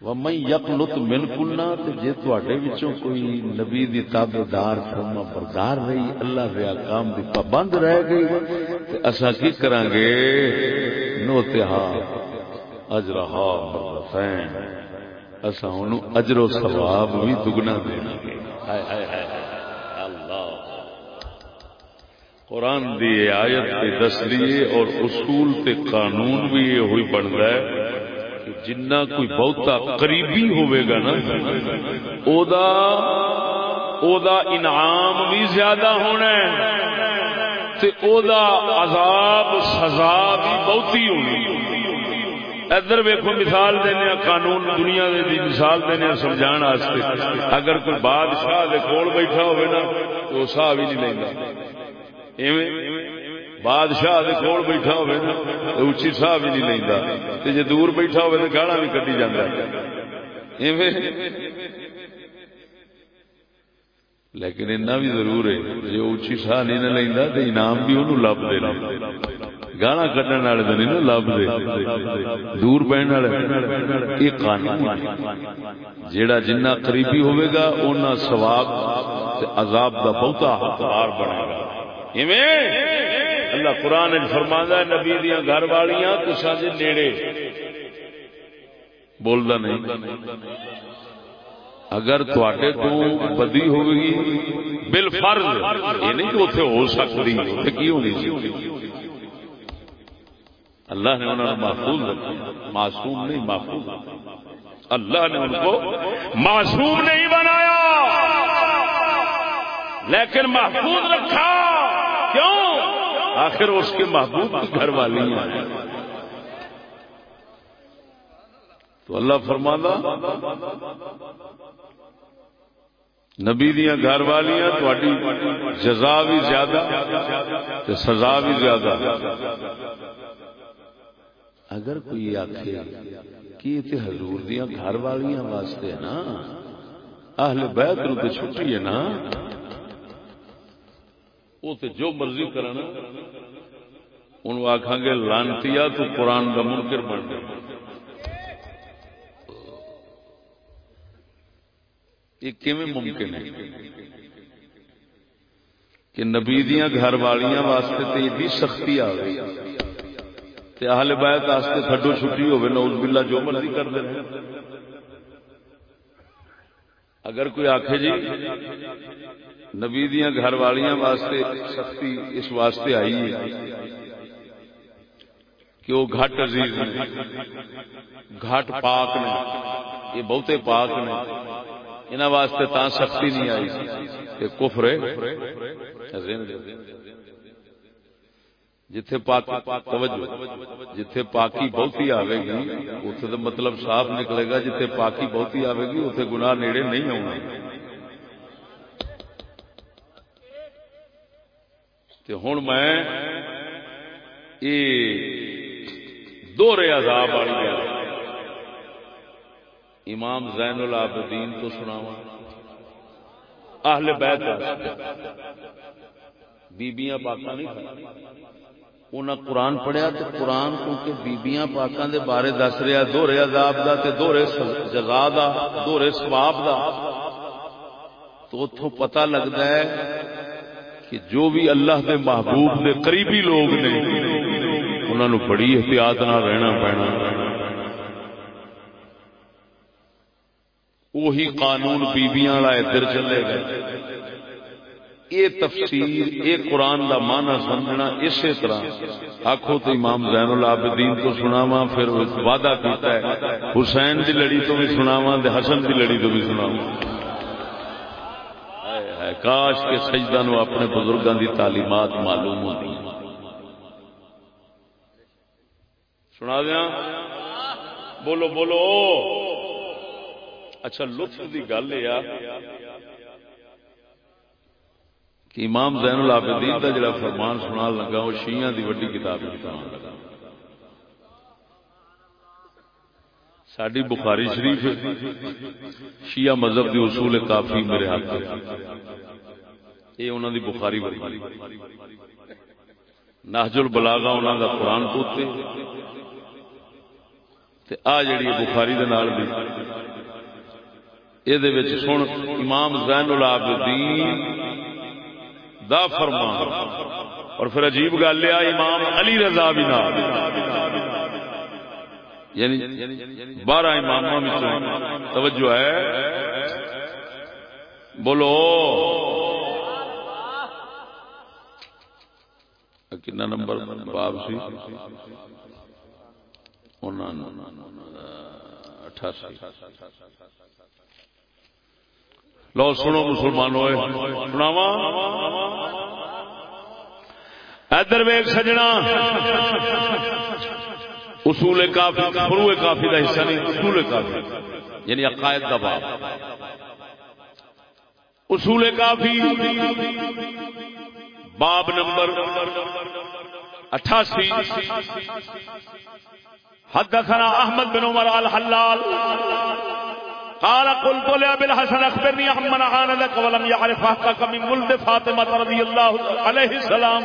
ومن یقنط من کلنا تے جے تواڈے وچوں کوئی نبی دی تابعدار فرما بردار رہی، اللہ دے احکام دی پابند رہ گئی، تے اساں کی کران گے نوتہا اجرہا مرتين اساں اونوں اجر و ثواب بھی دگنا دینا۔ گے ہائے ہائے ہائے۔ قرآن دی آیت تے دس دیے اور اصول تے قانون بھی یہ ہوئی بنتا ہے کہ جنہ کوئی بہتا قریبی ہوئے گا نا، او دا او دا انعام بھی زیادہ ہونا ہے تے او دا عذاب، سزا بھی بہتی ہونی ادھر ویکو مثال دینے قانون دنیا دے دی مثال دینے سمجھان اگر کوئی بادشاہ دے کول بیٹھا ہوئے نا، تو سا بھی نہیں لیندا۔ ایویں بادشاہ دے کول بیٹھا ہوئے نا اچھی سا بھی نہیں لیندا تے جے دور بیٹھا ہوئے تے گالاں بھی کڈی جاندا ایویں۔ لیکن اتنا بھی ضرور ہے جی اچھی ساہ نہیں نہ لینا تو انعام بھی انہوں لب دے گانا کٹن والے تو نہیں لب دے۔ دور بہن والے۔ یہ قانون جیڑا جنہ قریبی ہوئے گا اُنہ ثواب عذاب دا بہتا حقدار بنے گا۔ اللہ قرآن فرماندہ ہے نبی دیا گھر والیاں تو سارے نیڑے۔ بولدا نہیں۔ اگر تواڈے تو بدی ہوگی بل فرض یہ نہیں کہ اتنے ہو سکتی اتنے کی ہونی سی؟ اللہ نے انہوں نے محفوظ رکھا معصوم نہیں، محفوظ۔ اللہ نے ان کو معصوم نہیں بنایا۔ لیکن محفوظ رکھا۔ آخر اس کے محبوب کی گھر والی ہیں۔ تو اللہ فرمانا نبی دیا گھر والیاں تھوڑی جزا بھی زیادہ سزا بھی زیادہ۔ اگر کوئی آخے کہ یہ حضور دیا گھر والیاں واسطے ہے نا، اہل بیت نو تے چھٹی ہے نا وہ تے جو مرضی کرنا ان آخان گے لانتی تو قرآن کا منکر بن گیا یہ کیویں ممکن ہے؟ کہ نبی دیا گھر والیاں واسطے تے ایڈی سختی آ گئی تے اہل بیت واسطے تھڈو چھٹی ہوے نوز باللہ جو مرضی کر دے اگر کوئی آکھے جی نبی دیا گھر والیاں واسطے سختی اس واسطے آئی ہے کہ وہ گھٹ عزیز نے گھٹ پاک نے، یہ بہتے پاک نے انہوں واسطے تا سختی نہیں آئی کہ کفر جتھے پاک توجہ، جتھے پاکی بہتی آئے گی اتنے تو مطلب صاف نکلے گا، جتھے پاکی بہتی آئے گی اتنے گناہ نیڑے نہیں آنا ہوں میں یہ دوہرے عذاب والی گل امام زین العابدین تو سناوا اہل بیت۔ بیبیاں پاکاں نہیں انہاں قرآن پڑھیا تو قرآن کیونکہ بیبیاں پاکاں دے بارے دس رہا دوہرے عذاب دا تے دوہرے جزا دا دوہرے ثواب دا۔ تو اتوں پتہ لگتا ہے کہ جو بھی اللہ دے محبوب دے قریبی لوگ نے انہوں نے بڑی احتیاط نہ رہنا پینا۔ وہی قانون بیبیاں والا ادھر چلے گا یہ تفسیر، یہ قرآن دا معنی سمجھنا اسی طرح۔ آخو تو امام زین العابدین تو سناوا پھر وعدہ کیتا ہے، حسین دی لڑی تو بھی سناوا حسن دی لڑی تو بھی سناوا کاش کے سجدہ نو اپنے بزرگوں دی تعلیمات معلوم ہوتی سنا دیا؟ بولو بولو۔ اچھا لطف دی گل یہ کہ امام زین العابدین کا جڑا فرمان سنا لگا، وہ شیعہ دی وڈی کتاب لگا ساری بخاری شریف شیعہ مذہب دی اصول کافی میرے ہاتھ یہ انہوں دی بخاری ورگی نہج البلاغا انہوں دا قرآن پوتے تے آ جڑی بخاری دے نال بھی یہ سن امام زین العابدین دا فرمان اور پھر عجیب گل لیا امام علی رضا بھی نہ یعنی بارہ امام توجہ ہے۔ بولو۔ کنا نمبر باب سی؟ اٹھاسی۔ لو، سنو مسلمان ہوئے۔ سناوا ادر ویگ سجنا۔ اصول کافی فرو کافی کا حصہ نہیں، اصول کافی۔ یعنی عقائد کا باب۔ اصول کافی۔ باب نمبر اٹھاسی۔ حدثنا احمد بن عمر الحلال۔ قال قلت لابي الحسن اخبرني عمن عان لك ولم يعرف حقك من ولد فاطمه رضي الله عليه السلام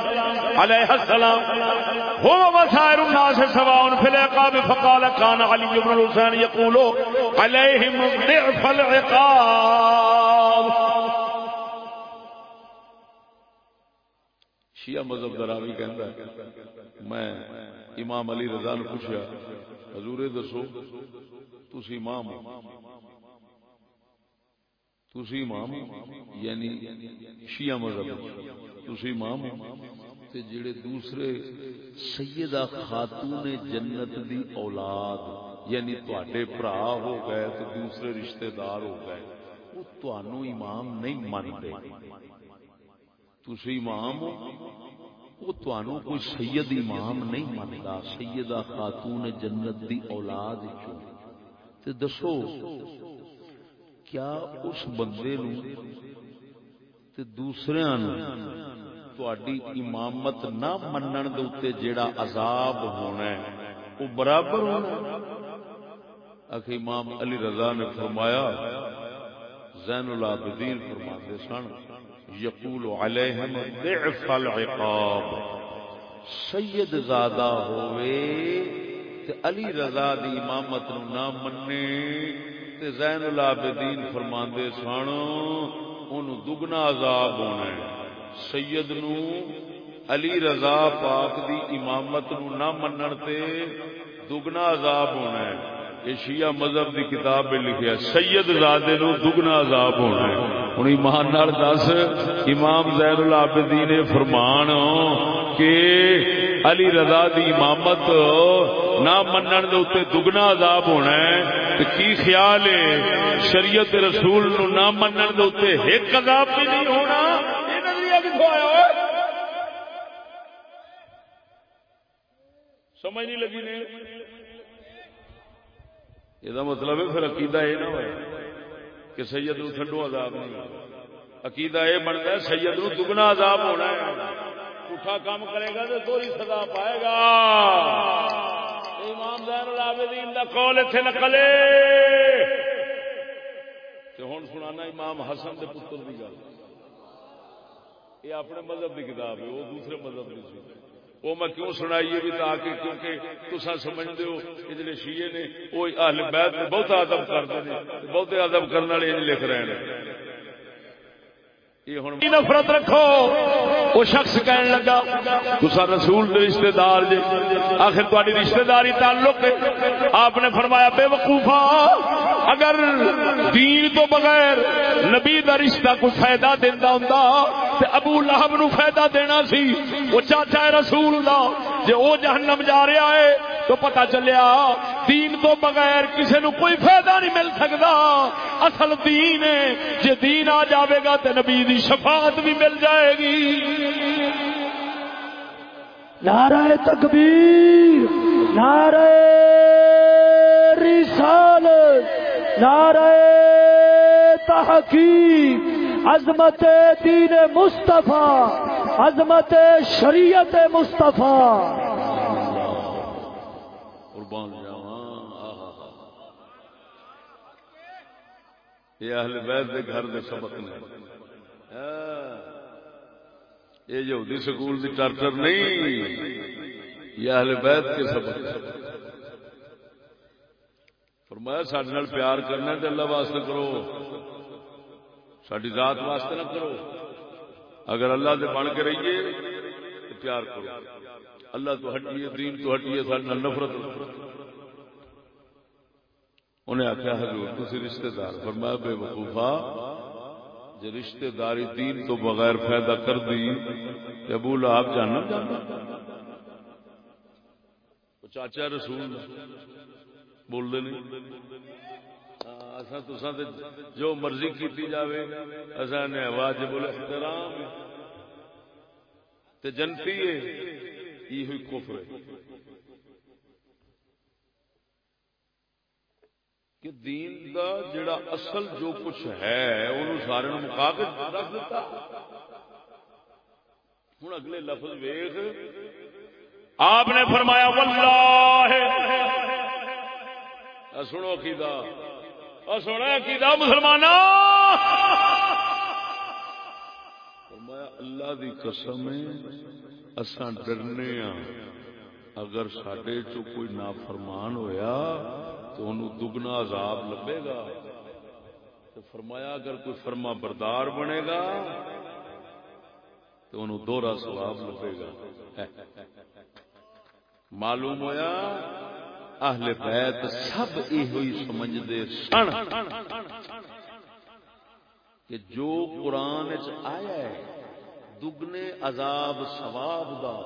عليه السلام. هو وسائر الناس سواء في العقاب، فقال كان علي بن الحسين يقول عليهم ضعف العقاب. شیعہ مذہب دراوی کہندا ہے، میں امام علی رضا نے پوچھا حضور دسو، تسی امام ہو؟ تسی امام یعنی شیعہ مذہب، تسی امام، تے جڑے دوسرے سیدہ خاتون جنت دی اولاد یعنی تواڈے بھرا ہو گئے تے دوسرے رشتہ دار ہو گئے وہ تانوں امام نہیں مانتے تسی امام ہو وہ تانوں کوئی سید امام نہیں مانتا سیدہ خاتون جنت دی اولاد چوں۔ تے دسو کیا اس بندے نو تے دوسرے تھی امامت نہ منن دے جیڑا عذاب ہونا ہے وہ برابر ہونا اکھ امام علی رضا نے فرمایا، زین العابدین فرماتے سن، یقول علیہم ضعف العقاب، سید زادہ ہوئے تے علی رضا دی امامت نو نہ مننے۔ تے زین العابدین فرماندے سن اونوں دگنا عذاب ہونا ہے۔ سید نو علی رضا پاک دی امامت نو نہ منن تے دگنا عذاب ہونا ہے۔ یہ شیعہ مذہب دی کتاب میں لکھیا سید زادے نو دگنا عذاب ہونا ہے۔ ہن ایمان نال دس، امام زین العابدین فرمان کہ علی رضا دی امامت نہ منن دے اوتے دگنا عذاب ہونا ہے۔ تے کی خیال ہے؟ شریعت رسول نو نہ منن دے اوتے ایک عذاب بھی نہیں ہونا۔ یہ نظریہ کتھوں آیا ہوئے؟ سمجھ نہیں لگی نے؟ یہ مطلب ہے پھر عقیدہ یہ نہ ہوئے کہ سید نو ٹھنڈو عذاب نہیں۔ عقیدہ یہ بنتا ہے سید نو دگنا عذاب ہونا ہے۔ پٹھا کام کرے گا تو دوری سزا پائے گا۔ امام زین العابدین دا قول اتنے نقلے تے ہن سنانا امام حسن دے پتر دی گل۔ یہ اپنے مذہب دی کتاب ہے، وہ دوسرے مذہب دی سی۔ وہ میں کیوں سنائیے بھی تاکہ کیونکہ تسا سمجھتے ہو کہ جڑے شیعے نے، وہ اہل بیت بہت ادب کرتے ہیں بہت ادب کرنے والے لکھ رہے ہیں نفرت رکھو۔ وہ شخص کہن لگا تسا رسول دے رشتہ دار جی آخر تاری رشتہ داری تعلق ہے۔ آپ نے فرمایا، بے وقوفا اگر دین تو بغیر نبی دا رشتہ کوئی فائدہ دیندا ہوں ابو لہب نو فائدہ دینا سی، وہ چاچا ہے رسول کا جے او جہنم جا رہا ہے تو پتا چلیا دین تو بغیر کسی نو کوئی فائدہ نہیں مل سکتا اصل دین ہے، جے دین آ جاوے گا تو نبی دی شفاعت بھی مل جائے گی۔ نعرہ تکبیر، نعرہ رسالت، نعرہ تحقیق، عظمت دین مصطفیٰ۔ عظمت شریعت مصطفیٰ۔ قربان جاواں یہ اہل بیت دے گھر دے سبق نے۔ یہ یہودی سکول دی ٹرٹر نہیں، یہ اہل بیت کے سبق فرمایا سڈے نال پیار کرنا تے اللہ واسطے کرو۔ ساری ذات واسطے نہ کرو۔ اگر اللہ دے بن کے رہیے تو پیار کرو۔ اللہ تو ہٹیے، دین تو ہٹیے سارے نفرت انہیں آخیا حضور تھی رشتے دار فرمایا، بے وقوفا جی رشتے داری دین تو بغیر فائدہ کر دی ابو لہب جانا چاچا رسول بول دے نہیں۔ اصا تسا جو مرضی کیتی جاوے اصا نے واجب الاحترام تے جنتی ہے یہ ہوئی کفر ہے۔ کہ دین دا جڑا اصل جو کچھ ہے انہوں سارے نو مکا کے رکھ دیتا ہوں اگلے لفظ ویخ آپ نے فرمایا، واللہ۔ سنو عقیدہ۔ اور سونا عقیدہ مسلمانوں فرمایا اللہ دی قسم اساں ڈرنے ہاں اگر ساڈے چ کوئی نافرمان ہویا تو انہوں دگنا عذاب لبے گا تو فرمایا اگر کوئی فرما بردار بنے گا تو انہوں دوہرا ثواب لبے گا معلوم ہویا اہل بیت سب یہ ہوئی سمجھ دے سن کہ جو قرآن چ آیا ہے، دگنے عذاب ثواب دا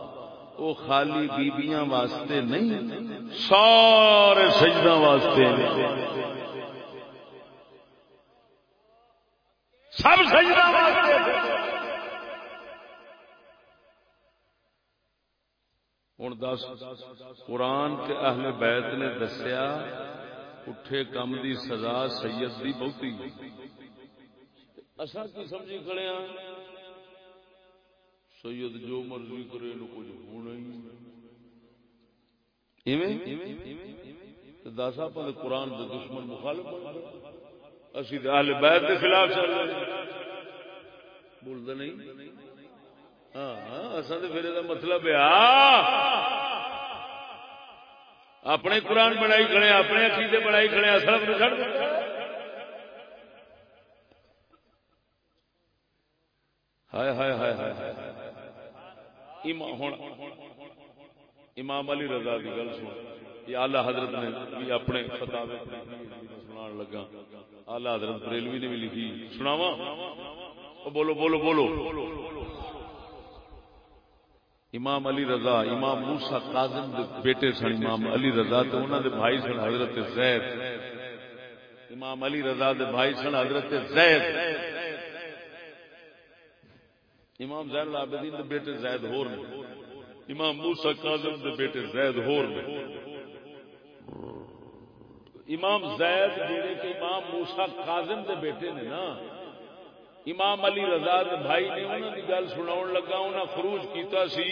وہ خالی بیبیاں واسطے نہیں، سارے سجدہ واسطے سب سجدہ واسطے ہوں دس، قرآن کے اہل بیت نے دسیا، اٹھے کم دی سزا سید دی بہتی۔ اصا کی سمجھی کھڑے ہاں؟ سید جو مرضی کرے نو کچھ ہونا ہی دس آپ قرآن دے دشمن مخالف اسی اہل بیت کے خلاف چل رہے بولتے نہیں؟ ہاں، اصل تو پھر یہ مطلب ہے اپنے قرآن بنائی کھڑے اپنے عقیدے بنائی کھڑے اصل چڑ ہائے ہائے ہائے ہائے امام علی رضا کی گل سن۔ یہ آلہ حضرت نے بھی اپنے فتاوے سنا لگا۔ آلہ حضرت بریلوی نے بھی لکھی سناوا بولو بولو بولو۔ امام علی رضا، امام موسا کاظم بیٹے سن، امام علی رضا تو انہوں دے بھائی سن حضرت زید۔ امام علی رضا دے بھائی سن حضرت زید۔ امام زین العابدین دے بیٹے زید ہور نے۔ امام موسا کاظم دے بیٹے زید ہور نے۔ امام زید جڑے کہ امام موسا کاظم دے بیٹے نے نا امام علی رضا دے بھائی نے انہوں کی گل سنا لگا انہیں خروج کیتا سی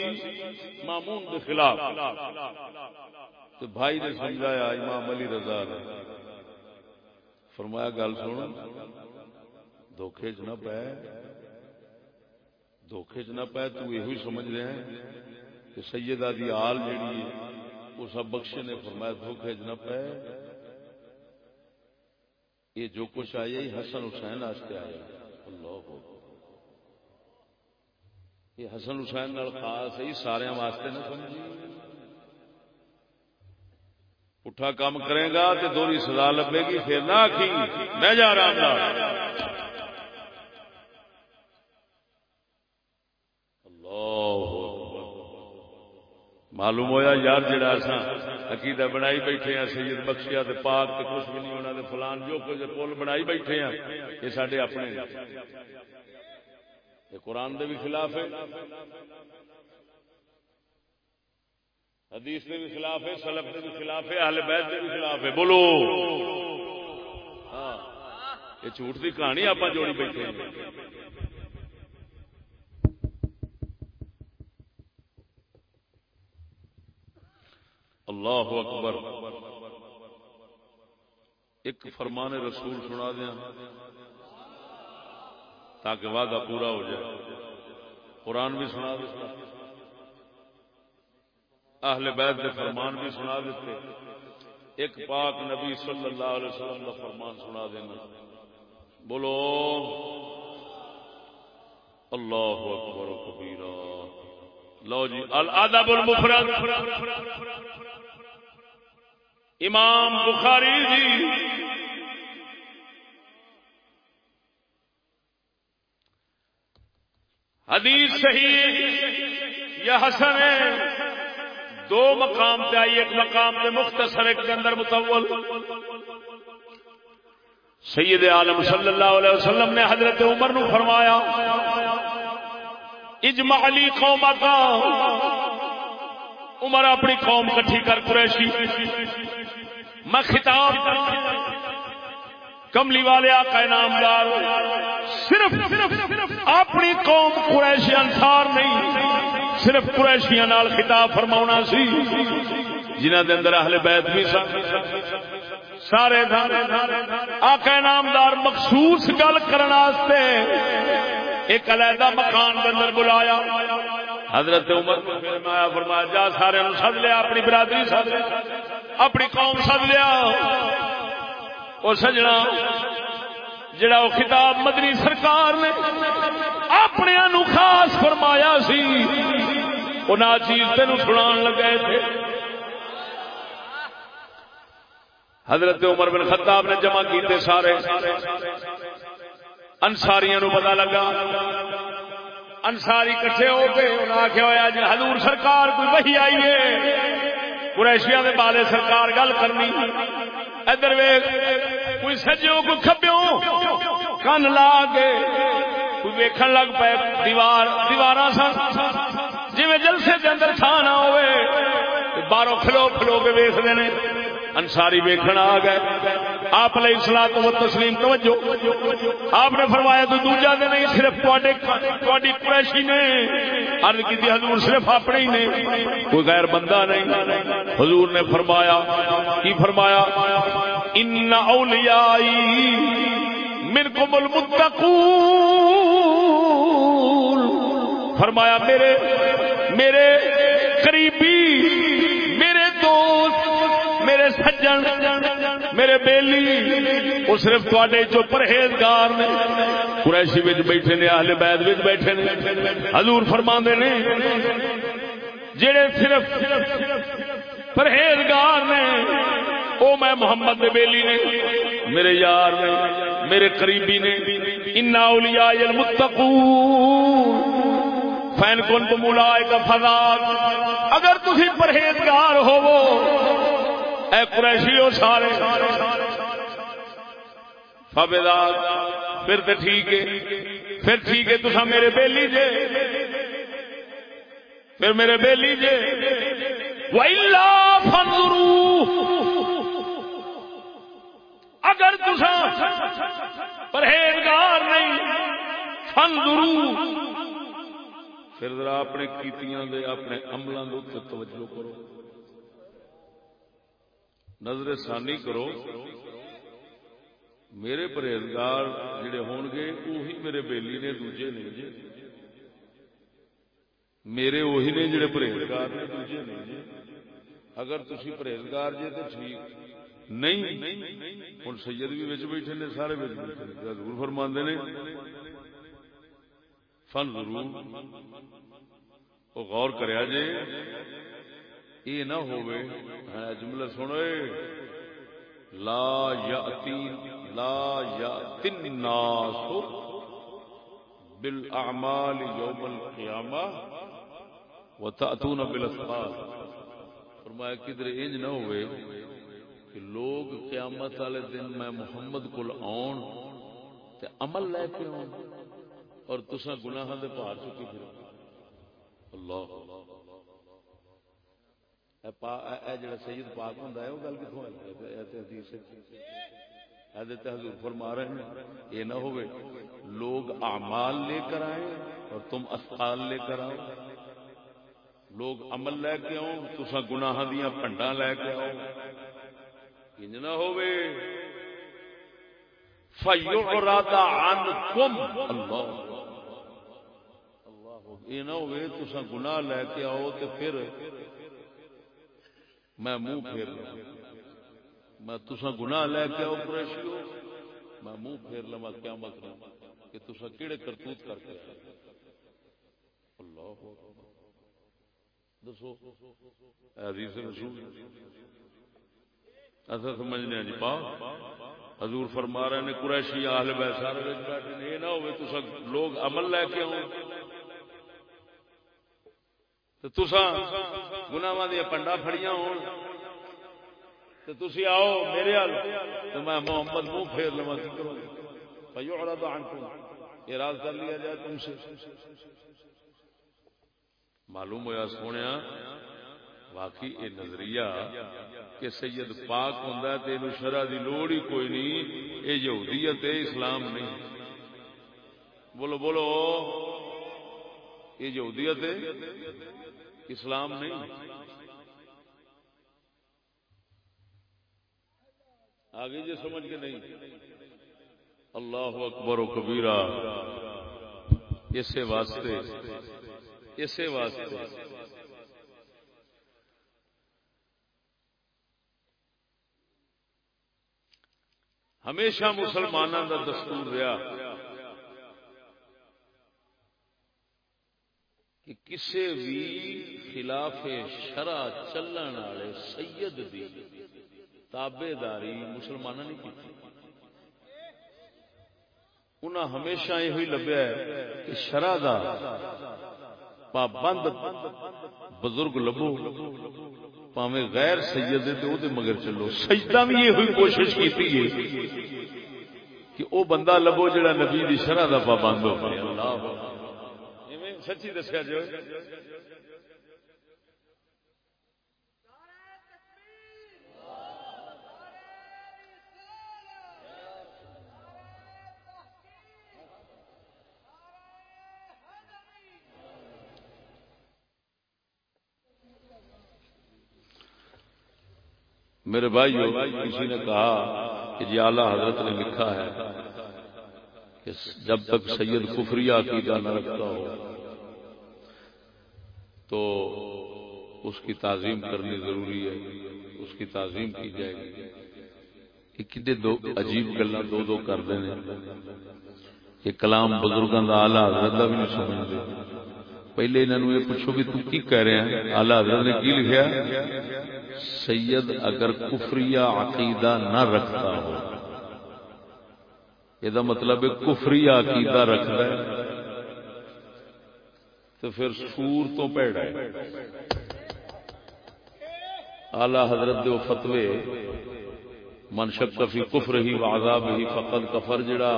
مامون دے خلاف۔ تو بھائی نے سمجھایا امام علی رضا نے فرمایا، گل سن دھوکھے چ نہ پے۔ دھوکھے چ نہ پے، تو یہ سمجھ رہے ہیں کہ سیدہ دی آل جیڑی ہے، وہ سب بخشے نے فرمایا دھوکھے چ نہ پے۔ یہ جو کچھ آیا ہی حسن حسین آستے آیا۔ اللہ یہ حسن حسین نال خاص ہے سارے واسطے نہ سمجھی پٹھا کام کرے گا تو دوری سزا لبے گی، پھر نہ آخی نہ جا رہا معلوم ہویا یار جڑا سا عقیدہ بنائی بیٹھے ہیں، سید بخشیا تے پاک تے کچھ بھی نہیں ہونا تے فلان جو کچھ پل بنائی بیٹھے ہیں، یہ سارے اپنے یہ قرآن دے بھی خلاف ہے، حدیث دے بھی خلاف ہے، سلف دے بھی خلاف ہے، اہل بیت دے بھی خلاف ہے۔ بولو۔ ہاں یہ جھوٹ کی کہانی آپ جوڑی بیٹھے ہیں۔ اللہ اکبر۔ ایک فرمان رسول سنا دیا تاکہ وعدہ پورا ہو جائے۔ قرآن بھی سنا دیتا۔ اہل بیت کے فرمان بھی سنا دیتے۔ ایک پاک نبی صلی اللہ علیہ وسلم کا فرمان سنا دینا۔ بولو، اللہ اکبر کبیرہ۔ لو جی الادب المفرد۔ امام بخاری جی۔ حدیث صحیح یا حسن ہے۔ دو مقام پہ آئی، ایک مقام پہ مختصر، ایک کے اندر متول سید عالم صلی اللہ علیہ وسلم نے حضرت عمر نو فرمایا اجمع علی قوم عمر اپنی قوم کٹھی کر قریشی۔ میں خطاب کملی والے آقا نامدار صرف اپنی قوم قریشی انسار نہیں، صرف قریشیاں نال خطاب فرماونا سی۔ جنہ دے اندر اہل بیت بھی سن۔ سارے آقا نامدار مخصوص گل کرنے ایک علیحدہ مکان اندر بلایا۔ حضرت عمر فرمایا فرمایا، جا سارے سد لیا، اپنی برادری سد لیا، اپنی قوم سد لیا۔ وہ سجنا، جڑا وہ خطاب مدنی سرکار نے اپنے نو خاص فرمایا سی، وہ چیز تین سنا لگے تھے۔ حضرت عمر بن خطاب نے جمع کیتے سارے۔ انساریاں نو پتا لگا۔ انساری کٹھے ہو کے انہیں آخیا ہوا جی حضور سرکار کوئی وہی آئی ہے۔ قریشیا کے بالے سرکار گل کرنی۔ ادھر ویگ کوئی سجو کوئی کھبیو کن لا کے کوئی ویکھن لگ پے دیوار دیوار سن۔ جی جلسے کے اندر تھان نہ ہوئے باہروں کھلو کھلو کے ویستے ہیں انساری ویکھن آ گئے۔ آپ علیہ السلام تو تسلیم توجہ۔ آپ نے فرمایا تو دوجا دے نہیں صرف تھوڑی قریشی نے۔ عرض کی حضور صرف اپنے ہی نے۔ کوئی غیر بندہ نہیں۔ حضور نے فرمایا، کی فرمایا؟ ان اولیائی منکم المتقون۔ فرمایا، میرے میرے قریبی سجن۔ میرے بیلی، وہ صرف تے جو پرہیزگار نے، قریشی بیٹھے نے، اہل بیت بیٹھے نے۔ حضور فرما نے، جڑے صرف پرہیزگار نے وہ میں محمد بیلی نے، میرے یار نے، میرے قریبی نے ان اولیاء المتقون۔ فین کن تو ملا فضاد اگر تھی پرہیزگار ہوو اے قریشی ہو سارے۔ فبدار پھر تو ٹھیک ہے۔ پھر ٹھیک ہے تو میرے بیلی جے۔ پھر میرے بیلی جے۔ وَإِلَّا اگر تسا پرہیزگار نہیں فنظرو پھر ذرا اپنے کیتیاں دے، اپنے عملوں کے توجہ کرو۔ نظر ثانی کرو۔ میرے پرہیزگار جڑے ہون گے وہی میرے بیلی نے، دوجے نہیں جی میرے وہی نے جڑے پرہیزگار نے، دوجے نہیں جی اگر تھی پرہیزگار جی تو ٹھیک۔ نہیں ہوں سید بھی بیٹھے نے، سارے ضرور فرما نے؟ فن ضرور۔ وہ غور کریا جے۔ یہ نہ ہوئے۔ ہاں جملہ سنو لا یاتی لا یاتی الناس بالاعمال یوم القیامہ وتاتون بالاثقال فرمایا، کدھر انج نہ ہوئے کہ لوگ قیامت والے دن میں محمد کول آن تے عمل لے کے آن اور تسا گناہ دے پار چکی پھر اللہ اے جڑا سید پاک ہوندا ہے، او گل کتھوں ہے؟ اے تے حدیث ہے۔ تے حضور فرما رہے ہیں، یہ نہ ہوئے، لوگ اعمال لے کر آئے اور تم اسقال لے کر آؤ۔ لوگ عمل لے کے آؤ تسا گناہ دیاں پنڈا لے کے آؤ۔ انج نہ ہوئے۔ فیعرض عنکم اللہ۔ اللہ۔ یہ نہ ہوئے تسا گناہ لے کے آؤ تو پھر میں منہ پھیر لوں. میں تسا گناہ لے کے آؤ قریشی ہو. میں منہ پھیر لوا کیا مطلب؟ کہ تسا کیڑے کرتوت کر کے اللہ دسو حدیث رسول. ایسا سمجھنے جی پا حضور فرما رہے نے قریشی اہل بیت سارے بیٹھے یہ نہ ہوئے تسا لوگ عمل لے کے آؤ تسا گنا دیا پنڈا فڑیاں ہو تھی آؤ میرے ہل تو میں محمد منہ پھیر لوا بھائی تو اراد کر لیا جائے تم سے معلوم ہوا سونے واقعی یہ نظریہ کہ سید پاک ہوں تو شرح کی لوڑ ہی کوئی نہیں یہ یہودیت ہے اسلام نہیں بولو بولو یہ یہودیت ہے اسلام نہیں۔ آگے جی سمجھ کے نہیں۔ اللہ اکبر و کبیرہ، اسے واسطے اسے واسطے۔ ہمیشہ مسلمانوں کا دستور رہا۔ کہ کسی بھی خلاف شرع چلن والے سید دی تابے داری مسلمان نے کی انہاں ہمیشہ یہ لبیا ہے کہ شرع دا پابند بزرگ لبو، پاویں غیر سید دے او دے مگر چلو۔ سجدہ بھی یہ ہوئی کوشش کیتی ہے کہ او بندہ لبو جڑا نبی دی شرع دا پابند ہو۔ اللہ سچی دسیا جو میرے بھائی کسی نے کہا کہ جی اعلی حضرت نے لکھا ہے کہ جب تک سید کفری عقیدہ نہ رکھتا ہو تو اس کی تعظیم کرنی ضروری ہے، اس کی تعظیم کی جائے گی۔ کتنے دو عجیب گلا دو دو کر دیں کہ کلام بزرگوں کا آلہ حضرت بھی نہیں سمجھتے۔ پہلے انہوں یہ پوچھو بھی تم کی کہہ رہے ہیں؟ آلہ حضرت نے کی لکھا سید اگر کفری عقیدہ نہ رکھتا ہو۔ یہ مطلب ہے کفری عقیدہ رکھتا ہے۔ تو پھر سور تو پیڑا ہے۔ آلہ حضرت دے فتوے منشق کفی کفر ہی وعذاب ہی فقط کفر، جڑا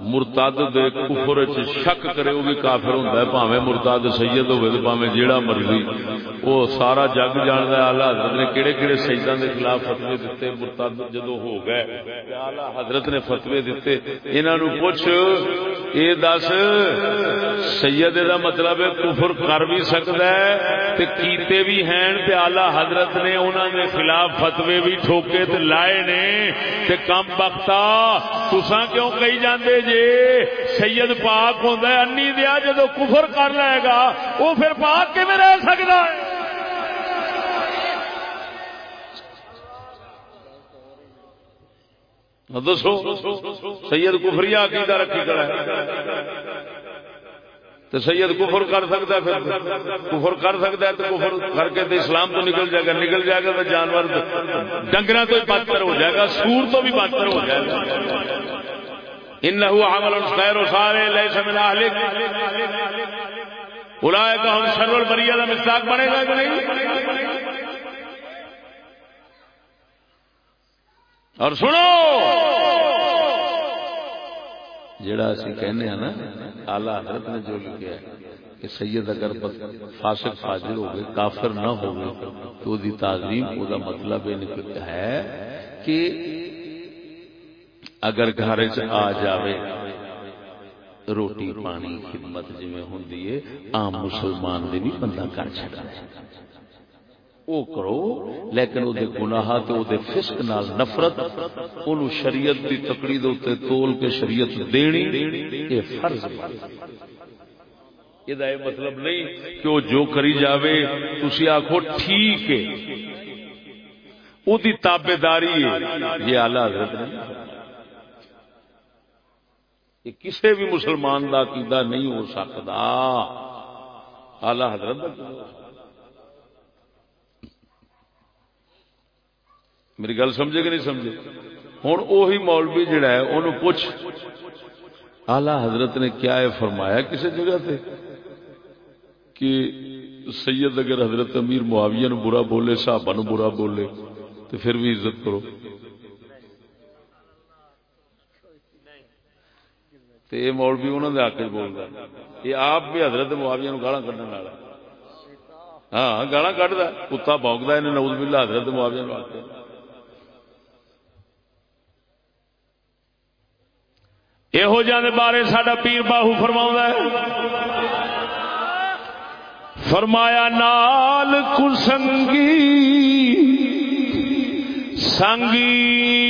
مرتد دے کفر چ شک کرے وہ بھی کافر ہوندا ہے بھاویں مرتد سید ہوے تے بھاویں جیڑا مرضی۔ او سارا جگ جاندا ہے، اعلی حضرت نے کیڑے کیڑے سیداں دے خلاف فتوی دتے، مرتد جدوں ہو گئے، تے اعلی حضرت نے فتوی دتے۔ انہاں نو پوچھ، اے دس، سید دا مطلب ہے کفر کر بھی سکدا ہے، تے کیتے بھی ہیں، تے اعلی حضرت نے انہاں دے خلاف فتوی بھی ٹھوکے تے لائے نے، تے کم بختا۔ تساں کیوں کہی جاندے؟ جے سید پاک ہوں انی دیا جدو کفر کر لے گا وہ پھر پاک کے میں رہ سکتا ہے؟ دسو، سید کفری عقیدہ رکھی کرا تو سید کفر کر سکتا ہے پھر۔ کفر کر سکتا ہے تو کفر کر کے تو اسلام تو نکل جائے گا۔ نکل جائے گا تو جانور ڈنگر تو بدتر ہو جائے گا، سور تو بھی بدتر ہو جائے گا۔ ان عمل خیر و سارے لے سمنا اڑائے کا ہم سرور بریہ کا مستاق بنے گا کہ نہیں؟ اور سنو! جڑا اسی کہنے ہیں نا، اعلی حضرت نے جو لکھا ہے کہ سید اگر فاسق فاجر ہوگے کافر نہ ہوگے تو دی تعظیم او دا مطلب یہ ہے کہ اگر گھر چ آ جاوے، روٹی پانی خدمت جی ہوندی ہے، عام مسلمان دی بھی بندہ کر چڑا او کرو، لیکن او دے گناہ تے او دے فسق نال نفرت اونوں شریعت دی تکڑی دے تول کے شریعت دینی، اے فرض یہ یہ مطلب نہیں کہ وہ جو کری جاوے، تسی آکھو ٹھیک ہے۔ او دی تابے داری ہے۔ یہ اعلی حضرت نے یہ کسی بھی مسلمان دا عقیدہ نہیں ہو سکتا۔ اعلی حضرت میری گل سمجھے کہ نہیں سمجھے؟ ہوں اوہی مولوی جڑا ہے انہوں پوچھ۔ آلہ حضرت نے کیا ہے فرمایا کسی جگہ تے؟ کہ سید اگر حضرت امیر معاویہ نو برا بولے، صحابہ نو برا بولے تو پھر بھی عزت کرو۔ تو یہ مولوی انہوں نے آ کے بول رہا یہ آپ بھی حضرت معاویہ نو گالا کھڑنے والا۔ ہاں گالا کھڑ دا کتا بونکتا ہے نوز باللہ حضرت معاویہ نو آتے یہو جانے بارے سڈا پیر باہو فرما فرمایا، نال کسنگی سنگی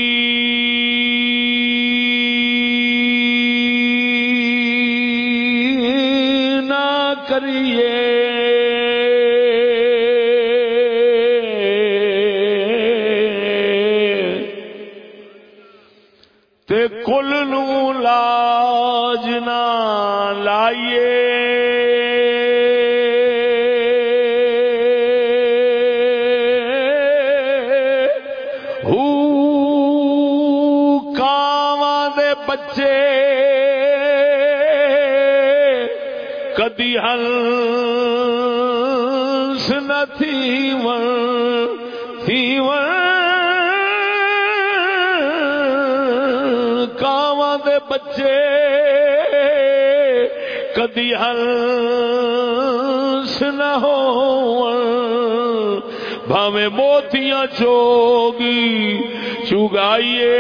ہنس نہ ہو بھاوے موتیاں چوگی چگائیے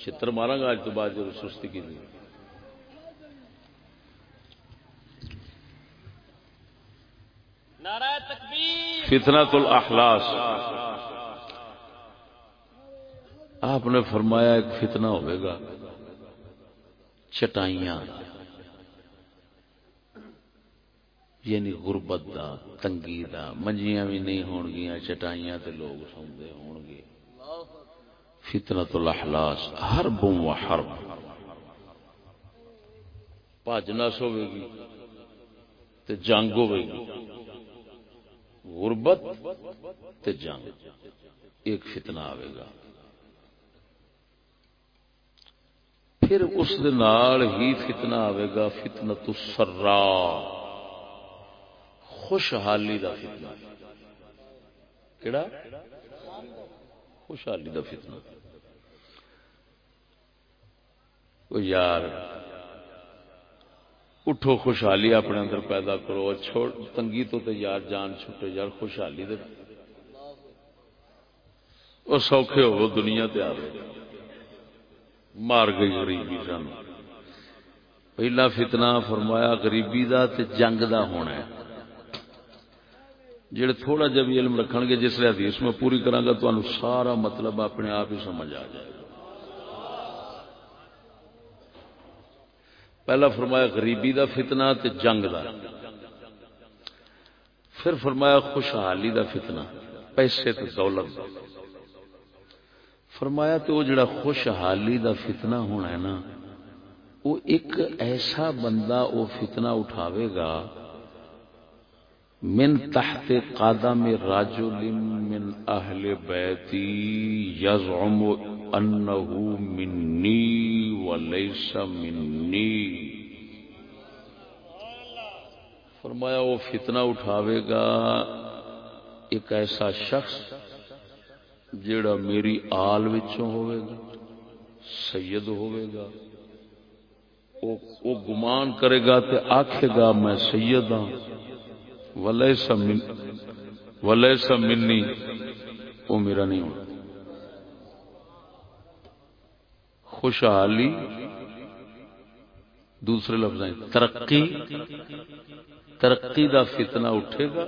چتر مارا گا اج تو بعد جو سستی کی فتنا الاحلاس آپ نے فرمایا ایک فتنہ ہوئے گا، چٹائیاں یعنی غربت دا تنگی دا منجیاں بھی نہیں ہون گیا چٹائیاں تے لوگ سوندے ہون گے۔ فتنہ الاحلاس ہر بم و حرب۔ پاج نہ سوے گی تے جنگ ہوے گی۔ غربت تے جنگ، ایک فتنہ آئے گا۔ پھر اس نال ہی فتنہ آئے گا فتنہ تو سرا خوشحالی دا فتنہ۔ کیڑا؟ خوشحالی دا فتنہ۔ او یار، اٹھو خوشحالی اپنے اندر پیدا کرو۔ چھوڑ، تنگی تو تے یار جان چھٹے۔ یار، خوشحالی دے۔ وہ سوکھے ہو، دنیا تے آ مار گئی غریبی سن پہلا فتنہ فرمایا غریبی دا تے جنگ دا ہونا ہے۔ جڑے تھوڑا جب علم رکھن گے جس حدیث میں پوری کرا گا تو سارا مطلب اپنے آپ ہی سمجھ آ جائے گا۔ پہلا فرمایا غریبی دا فتنہ تے جنگ دا۔ پھر فرمایا خوشحالی دا فتنہ، پیسے تے دولت دا۔ فرمایا تو وہ جڑا خوشحالی دا فتنہ ہونا ہے نا وہ ایک ایسا بندہ وہ فتنہ اٹھاوے گا، من تحت قدم رجل من اہل بیتی یزعم انه منی وليس منی۔ فرمایا وہ فتنہ اٹھاوے گا ایک ایسا شخص جیڑا میری آل وچوں ہوئے گا، سید ہوئے گا وہ گمان کرے گا تے آکھے گا میں سید ہاں۔ ولیسا من، ولیسا منی وہ میرا نہیں ہونا۔ خوشحالی، دوسرے لفظ ترقی ترقی دا فتنہ اٹھے گا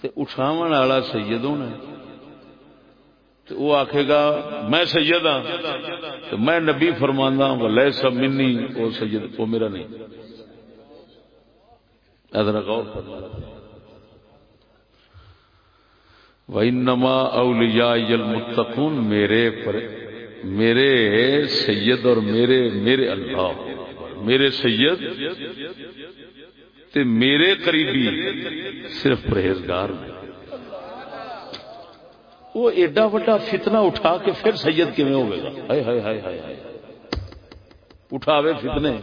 تے اٹھاون والا سید ہونا ہے تو وہ آکھے گا، میں سید ہاں تو میں نبی فرمانا ہاں، لے سب منی، وہ سید، وہ میرا نہیں۔ ادھر غور وَإِنَّمَا أَوْلِيَاءِ الْمُتَّقُونَ، میرے پر، میرے سید اور میرے میرے اللہ، میرے سید تے میرے قریبی، صرف پرہیزگار میں۔ وہ ایڈا وڈا فتنہ اٹھا کے پھر سید کیویں ہوے گا؟ ہائے ہائے ہائے ہائے ہائے۔ اٹھاوے فتنے۔